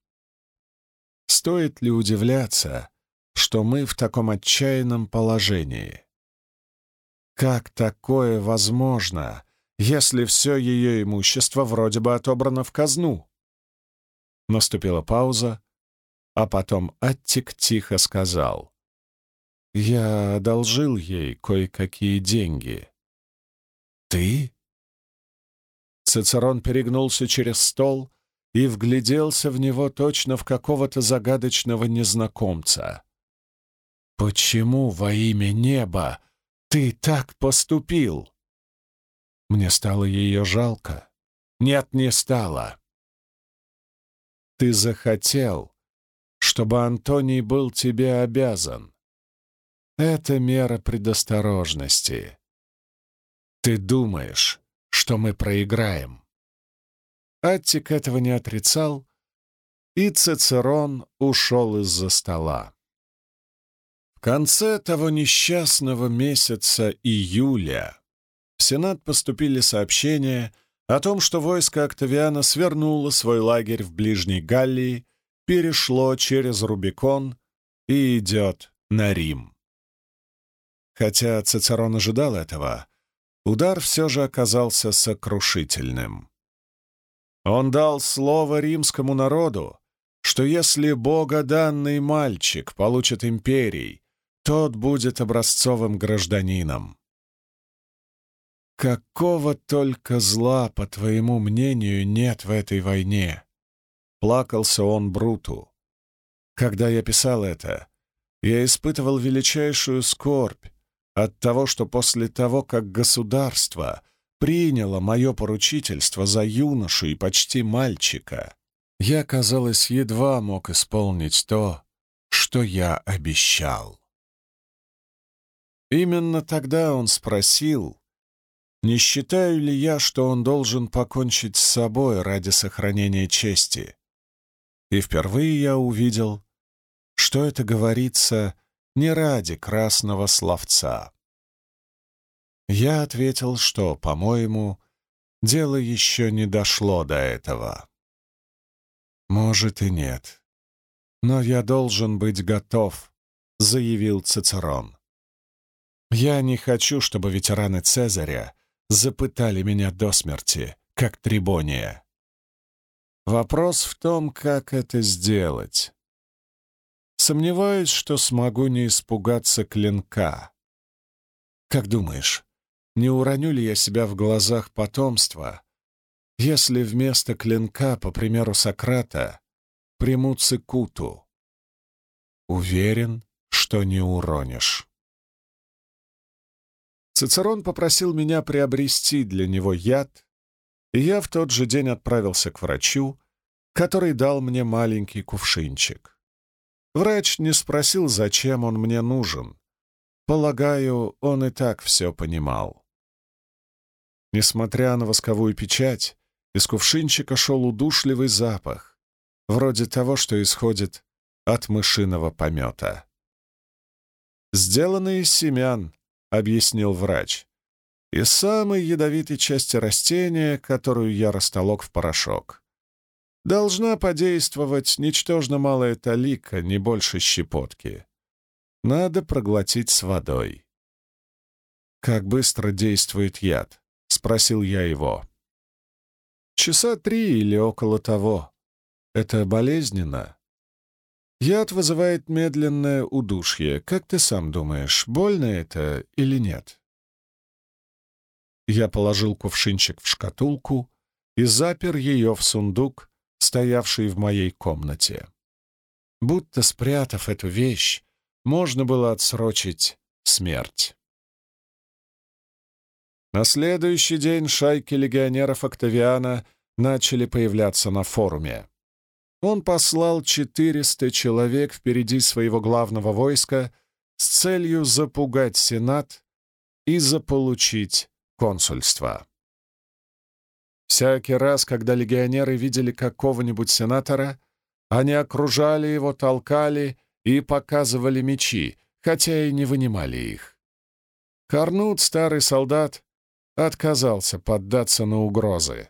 Стоит ли удивляться, что мы в таком отчаянном положении? Как такое возможно, если все ее имущество вроде бы отобрано в казну? Наступила пауза, а потом Аттик тихо сказал. «Я одолжил ей кое-какие деньги». «Ты?» Цицерон перегнулся через стол и вгляделся в него точно в какого-то загадочного незнакомца. «Почему во имя неба ты так поступил?» Мне стало ее жалко. Нет, не стало. Ты захотел, чтобы Антоний был тебе обязан. Это мера предосторожности. Ты думаешь, что мы проиграем. Аттик этого не отрицал, и Цицерон ушел из-за стола. В конце того несчастного месяца июля в Сенат поступили сообщения о том, что войско Октавиана свернуло свой лагерь в Ближней Галлии, перешло через Рубикон и идет на Рим. Хотя Цицерон ожидал этого, удар все же оказался сокрушительным. Он дал слово римскому народу, что если богоданный мальчик получит империй, тот будет образцовым гражданином. Какого только зла, по твоему мнению, нет в этой войне? Плакался он Бруту. Когда я писал это, я испытывал величайшую скорбь от того, что после того, как государство приняло мое поручительство за юношу и почти мальчика, я, казалось, едва мог исполнить то, что я обещал. Именно тогда он спросил, не считаю ли я, что он должен покончить с собой ради сохранения чести? И впервые я увидел, что это говорится не ради красного словца. Я ответил, что, по-моему, дело еще не дошло до этого. Может и нет. Но я должен быть готов, заявил Цицерон. Я не хочу, чтобы ветераны Цезаря запытали меня до смерти, как Трибония. Вопрос в том, как это сделать. Сомневаюсь, что смогу не испугаться клинка. Как думаешь, не уроню ли я себя в глазах потомства, если вместо клинка, по примеру Сократа, приму цикуту? Уверен, что не уронишь. Цицерон попросил меня приобрести для него яд, и я в тот же день отправился к врачу, который дал мне маленький кувшинчик. Врач не спросил, зачем он мне нужен. Полагаю, он и так все понимал. Несмотря на восковую печать, из кувшинчика шел удушливый запах, вроде того, что исходит от мышиного помета. Сделанный из семян, объяснил врач. «Из самой ядовитой части растения, которую я растолок в порошок. Должна подействовать ничтожно малая талика, не больше щепотки. Надо проглотить с водой». «Как быстро действует яд?» — спросил я его. «Часа три или около того. Это болезненно?» Яд вызывает медленное удушье. Как ты сам думаешь, больно это или нет? Я положил кувшинчик в шкатулку и запер ее в сундук, стоявший в моей комнате. Будто спрятав эту вещь, можно было отсрочить смерть. На следующий день шайки легионеров Октавиана начали появляться на форуме он послал 400 человек впереди своего главного войска с целью запугать Сенат и заполучить консульство. Всякий раз, когда легионеры видели какого-нибудь сенатора, они окружали его, толкали и показывали мечи, хотя и не вынимали их. Корнут, старый солдат, отказался поддаться на угрозы.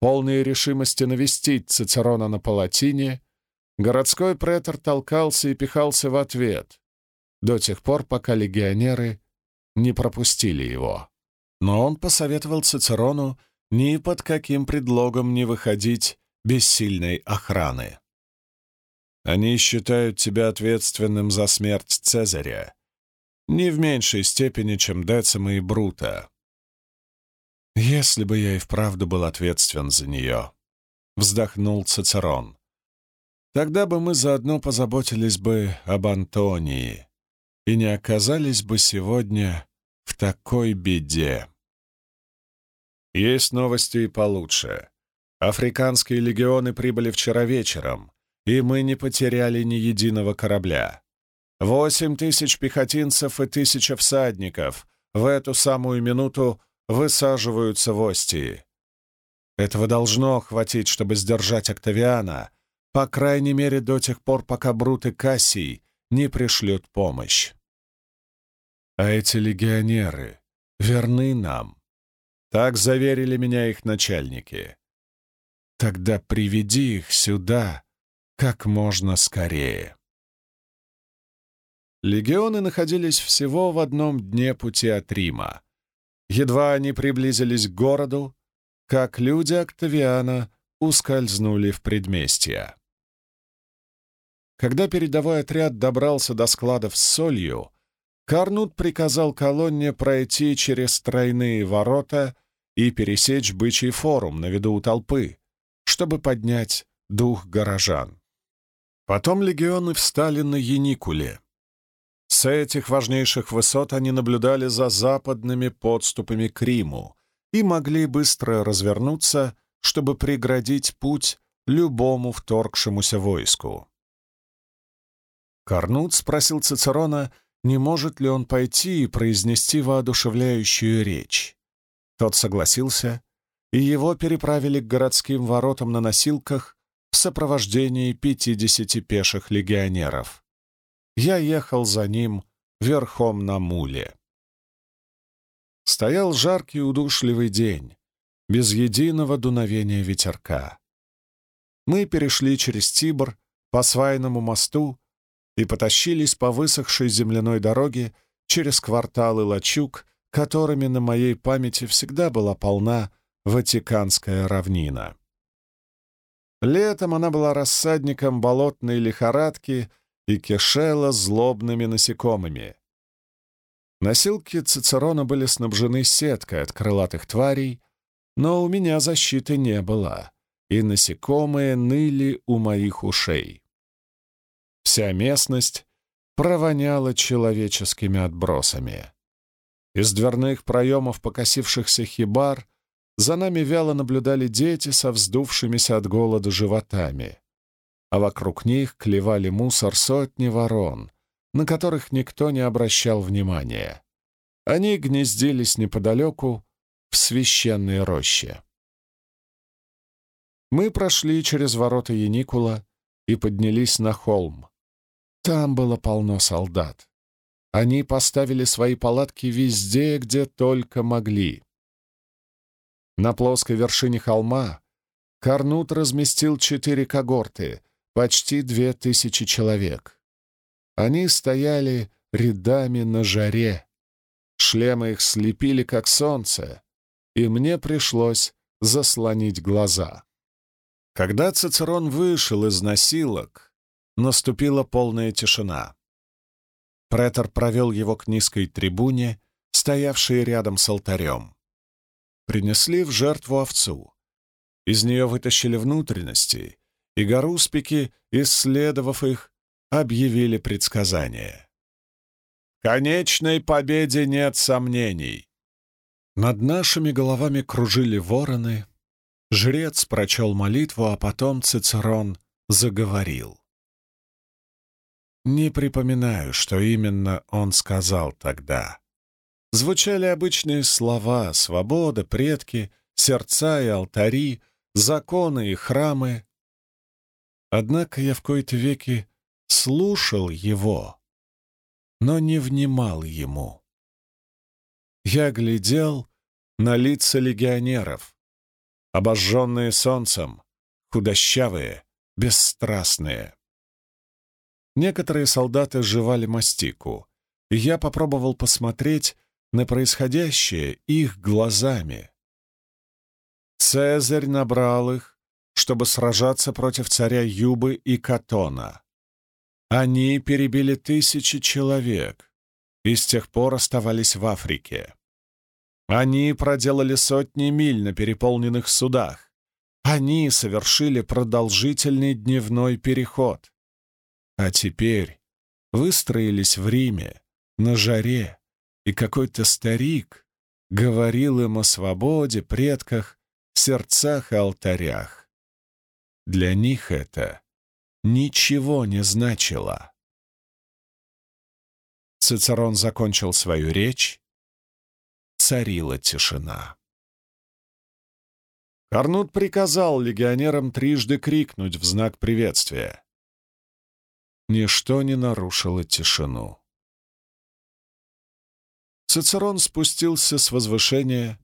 Полной решимости навестить Цицерона на палатине, городской претор толкался и пихался в ответ, до тех пор, пока легионеры не пропустили его. Но он посоветовал Цицерону ни под каким предлогом не выходить без сильной охраны. Они считают тебя ответственным за смерть Цезаря, не в меньшей степени, чем Децима и Брута. Если бы я и вправду был ответственен за нее, вздохнул Цицерон, тогда бы мы заодно позаботились бы об Антонии и не оказались бы сегодня в такой беде. Есть новости и получше. Африканские легионы прибыли вчера вечером, и мы не потеряли ни единого корабля. Восемь тысяч пехотинцев и тысяча всадников в эту самую минуту высаживаются в Остии. Этого должно хватить, чтобы сдержать Октавиана, по крайней мере до тех пор, пока Брут и Кассий не пришлют помощь. А эти легионеры верны нам. Так заверили меня их начальники. Тогда приведи их сюда как можно скорее. Легионы находились всего в одном дне пути от Рима. Едва они приблизились к городу, как люди Октавиана ускользнули в предместья. Когда передовой отряд добрался до складов с солью, Карнут приказал колонне пройти через тройные ворота и пересечь бычий форум на виду у толпы, чтобы поднять дух горожан. Потом легионы встали на Яникуле. С этих важнейших высот они наблюдали за западными подступами к Риму и могли быстро развернуться, чтобы преградить путь любому вторгшемуся войску. Карнут спросил Цицерона, не может ли он пойти и произнести воодушевляющую речь. Тот согласился, и его переправили к городским воротам на носилках в сопровождении пятидесяти пеших легионеров. Я ехал за ним верхом на муле. Стоял жаркий удушливый день, без единого дуновения ветерка. Мы перешли через Тибр по свайному мосту и потащились по высохшей земляной дороге через кварталы лачуг, которыми на моей памяти всегда была полна Ватиканская равнина. Летом она была рассадником болотной лихорадки и кишела злобными насекомыми. Носилки Цицерона были снабжены сеткой от крылатых тварей, но у меня защиты не было, и насекомые ныли у моих ушей. Вся местность провоняла человеческими отбросами. Из дверных проемов покосившихся хибар за нами вяло наблюдали дети со вздувшимися от голода животами, а вокруг них клевали мусор сотни ворон, на которых никто не обращал внимания. Они гнездились неподалеку в священной роще. Мы прошли через ворота Яникула и поднялись на холм. Там было полно солдат. Они поставили свои палатки везде, где только могли. На плоской вершине холма Карнут разместил четыре когорты, почти две тысячи человек. Они стояли рядами на жаре. Шлемы их слепили, как солнце, и мне пришлось заслонить глаза. Когда Цицерон вышел из насилок, наступила полная тишина. Претор провел его к низкой трибуне, стоявшей рядом с алтарем. Принесли в жертву овцу. Из нее вытащили внутренности, и горуспики, исследовав их, объявили предсказание. «Конечной победе нет сомнений!» Над нашими головами кружили вороны. Жрец прочел молитву, а потом Цицерон заговорил. Не припоминаю, что именно он сказал тогда. Звучали обычные слова — свобода, предки, сердца и алтари, законы и храмы. Однако я в кои-то веки слушал его, но не внимал ему. я глядел на лица легионеров, обожженные солнцем, худощавые, бесстрастные. Некоторые солдаты жевали мастику, и я попробовал посмотреть на происходящее их глазами. Цезарь набрал их, чтобы сражаться против царя Юбы и Катона. Они перебили тысячи человек и с тех пор оставались в Африке. Они проделали сотни миль на переполненных судах. Они совершили продолжительный дневной переход. А теперь выстроились в Риме, на жаре, и какой-то старик говорил им о свободе, предках, сердцах и алтарях. Для них это ничего не значило. Цицерон закончил свою речь. Царила тишина. Карнут приказал легионерам трижды крикнуть в знак приветствия. Ничто не нарушило тишину. Цицерон спустился с возвышения,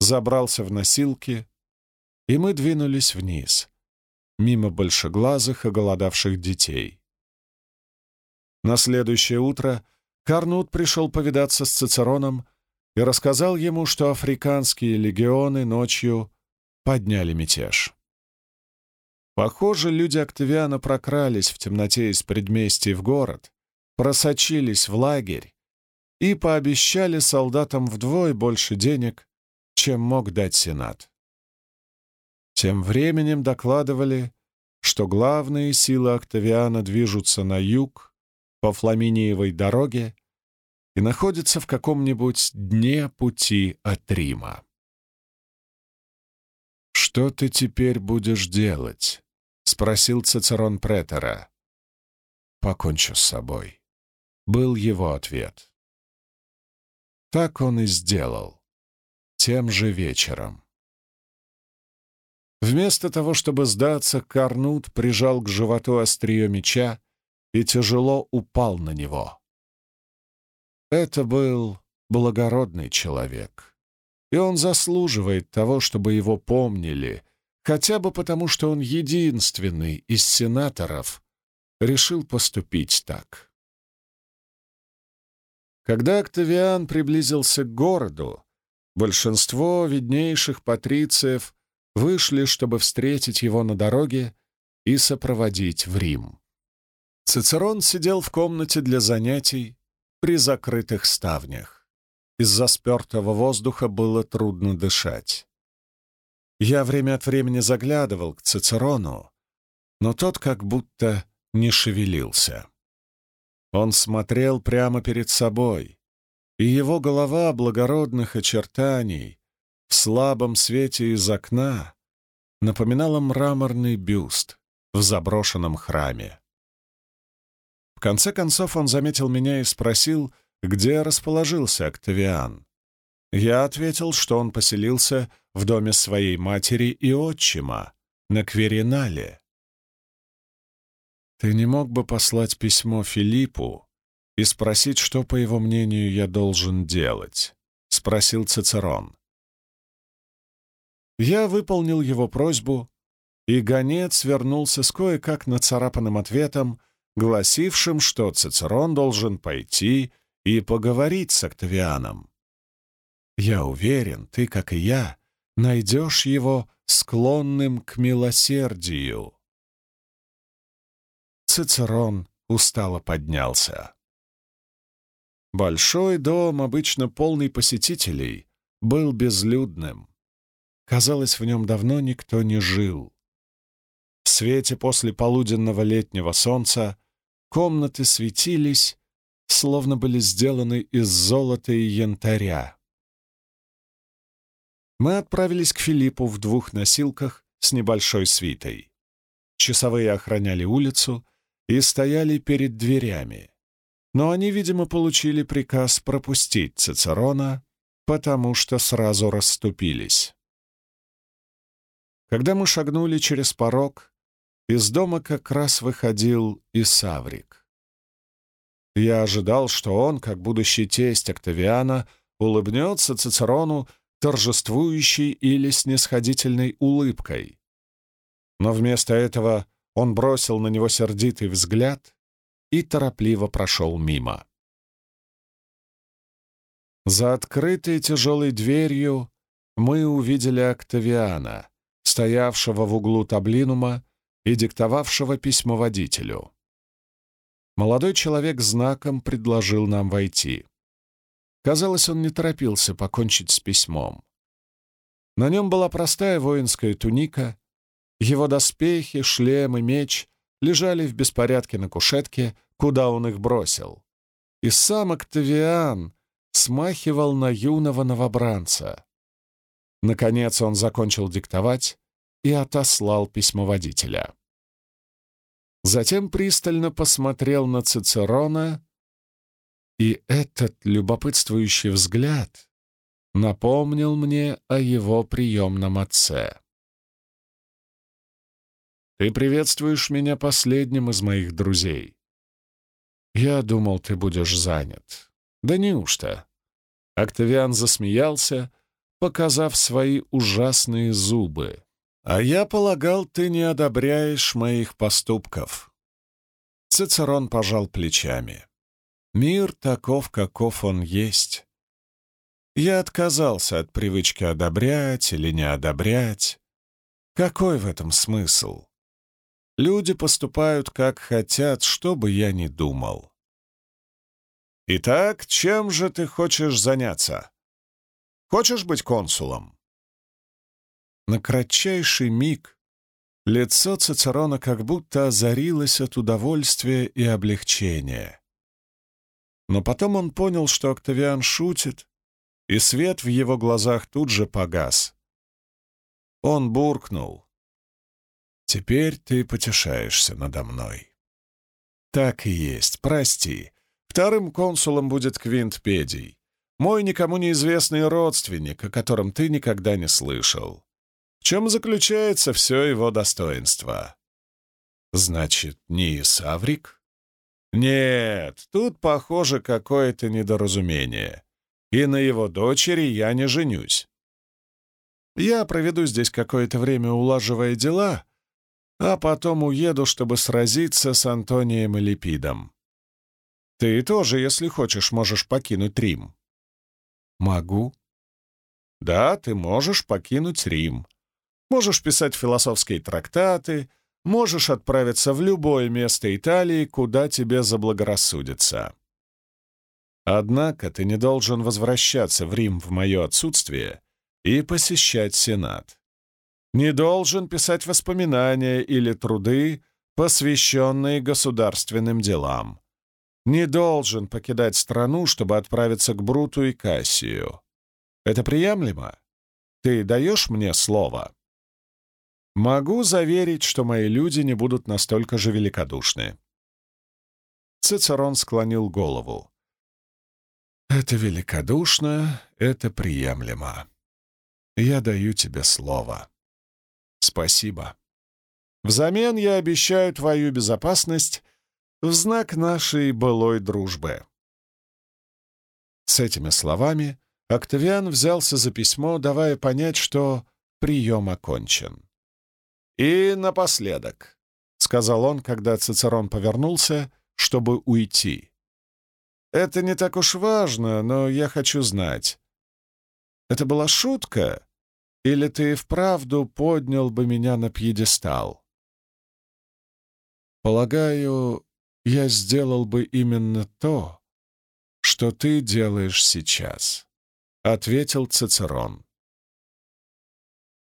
забрался в носилки, и мы двинулись вниз, мимо большеглазых и голодавших детей. На следующее утро Карнут пришел повидаться с Цицероном и рассказал ему, что африканские легионы ночью подняли мятеж. Похоже, люди Октавиана прокрались в темноте из предместий в город, просочились в лагерь и пообещали солдатам вдвое больше денег, чем мог дать Сенат. Тем временем докладывали, что главные силы Октавиана движутся на юг по Фламиниевой дороге и находятся в каком-нибудь дне пути от Рима. «Что ты теперь будешь делать?» — спросил Цицерон Претора. «Покончу с собой», — был его ответ. Так он и сделал. Тем же вечером. Вместо того, чтобы сдаться, Карнут прижал к животу острие меча и тяжело упал на него. Это был благородный человек, и он заслуживает того, чтобы его помнили, хотя бы потому, что он единственный из сенаторов решил поступить так. Когда Октавиан приблизился к городу, большинство виднейших патрициев вышли, чтобы встретить его на дороге и сопроводить в Рим. Цицерон сидел в комнате для занятий при закрытых ставнях. Из-за спертого воздуха было трудно дышать. Я время от времени заглядывал к Цицерону, но тот как будто не шевелился. Он смотрел прямо перед собой, и его голова благородных очертаний в слабом свете из окна напоминала мраморный бюст в заброшенном храме. В конце концов он заметил меня и спросил, где расположился Октавиан. Я ответил, что он поселился в доме своей матери и отчима на Кверинале. Ты не мог бы послать письмо Филиппу и спросить, что, по его мнению, я должен делать?» — спросил Цицерон. Я выполнил его просьбу, и гонец вернулся с кое-как нацарапанным ответом, гласившим, что Цицерон должен пойти и поговорить с Октавианом. Я уверен, ты, как и я, найдешь его склонным к милосердию. Цицерон устало поднялся. Большой дом, обычно полный посетителей, был безлюдным. Казалось, в нем давно никто не жил. В свете после полуденного летнего солнца комнаты светились, словно были сделаны из золота и янтаря. Мы отправились к Филиппу в двух носилках с небольшой свитой. Часовые охраняли улицу, и стояли перед дверями. Но они, видимо, получили приказ пропустить Цицерона, потому что сразу расступились. Когда мы шагнули через порог, из дома как раз выходил и Саврик. Я ожидал, что он, как будущий тесть Октавиана, улыбнется Цицерону торжествующей или снисходительной улыбкой. Но вместо этого он бросил на него сердитый взгляд и торопливо прошел мимо. За открытой тяжелой дверью мы увидели Октавиана, стоявшего в углу таблинума и диктовавшего письмо водителю. Молодой человек знаком предложил нам войти. Казалось, он не торопился покончить с письмом. На нем была простая воинская туника, его доспехи, шлем и меч лежали в беспорядке на кушетке, куда он их бросил. И сам Октавиан смахивал на юного новобранца. Наконец он закончил диктовать и отослал письмоводителя. Затем пристально посмотрел на Цицерона, и этот любопытствующий взгляд напомнил мне о его приемном отце. «Ты приветствуешь меня последним из моих друзей. Я думал, ты будешь занят. Да неужто?» Октавиан засмеялся, показав свои ужасные зубы. «А я полагал, ты не одобряешь моих поступков». Цицерон пожал плечами. «Мир таков, каков он есть. Я отказался от привычки одобрять или не одобрять. Какой в этом смысл? Люди поступают, как хотят, что бы я ни думал. Итак, чем же ты хочешь заняться? Хочешь быть консулом?» На кратчайший миг лицо Цицерона как будто озарилось от удовольствия и облегчения. Но потом он понял, что Октавиан шутит, и свет в его глазах тут же погас. Он буркнул. «Теперь ты потешаешься надо мной». «Так и есть, прости. Вторым консулом будет Квинт Педий, мой никому неизвестный родственник, о котором ты никогда не слышал. В чем заключается все его достоинство? Значит, не Саврик? Нет, тут, похоже, какое-то недоразумение. И на его дочери я не женюсь. Я проведу здесь какое-то время, улаживая дела, а потом уеду, чтобы сразиться с Антонием и Липидом. Ты тоже, если хочешь, можешь покинуть Рим. Могу. Да, ты можешь покинуть Рим. Можешь писать философские трактаты, можешь отправиться в любое место Италии, куда тебе заблагорассудится. Однако ты не должен возвращаться в Рим в мое отсутствие и посещать Сенат. Не должен писать воспоминания или труды, посвященные государственным делам не должен покидать страну, чтобы отправиться к Бруту и Кассию. Это приемлемо? Ты даешь мне слово? Могу заверить, что мои люди не будут настолько же великодушны. Цицерон склонил голову. «Это великодушно, это приемлемо. Я даю тебе слово. Спасибо. Взамен я обещаю твою безопасность в знак нашей былой дружбы. С этими словами Октавиан взялся за письмо, давая понять, что прием окончен. «И напоследок», — сказал он, когда Цицерон повернулся, чтобы уйти. «Это не так уж важно, но я хочу знать. Это была шутка, или ты вправду поднял бы меня на пьедестал?» «Полагаю, я сделал бы именно то, что ты делаешь сейчас», — ответил Цицерон.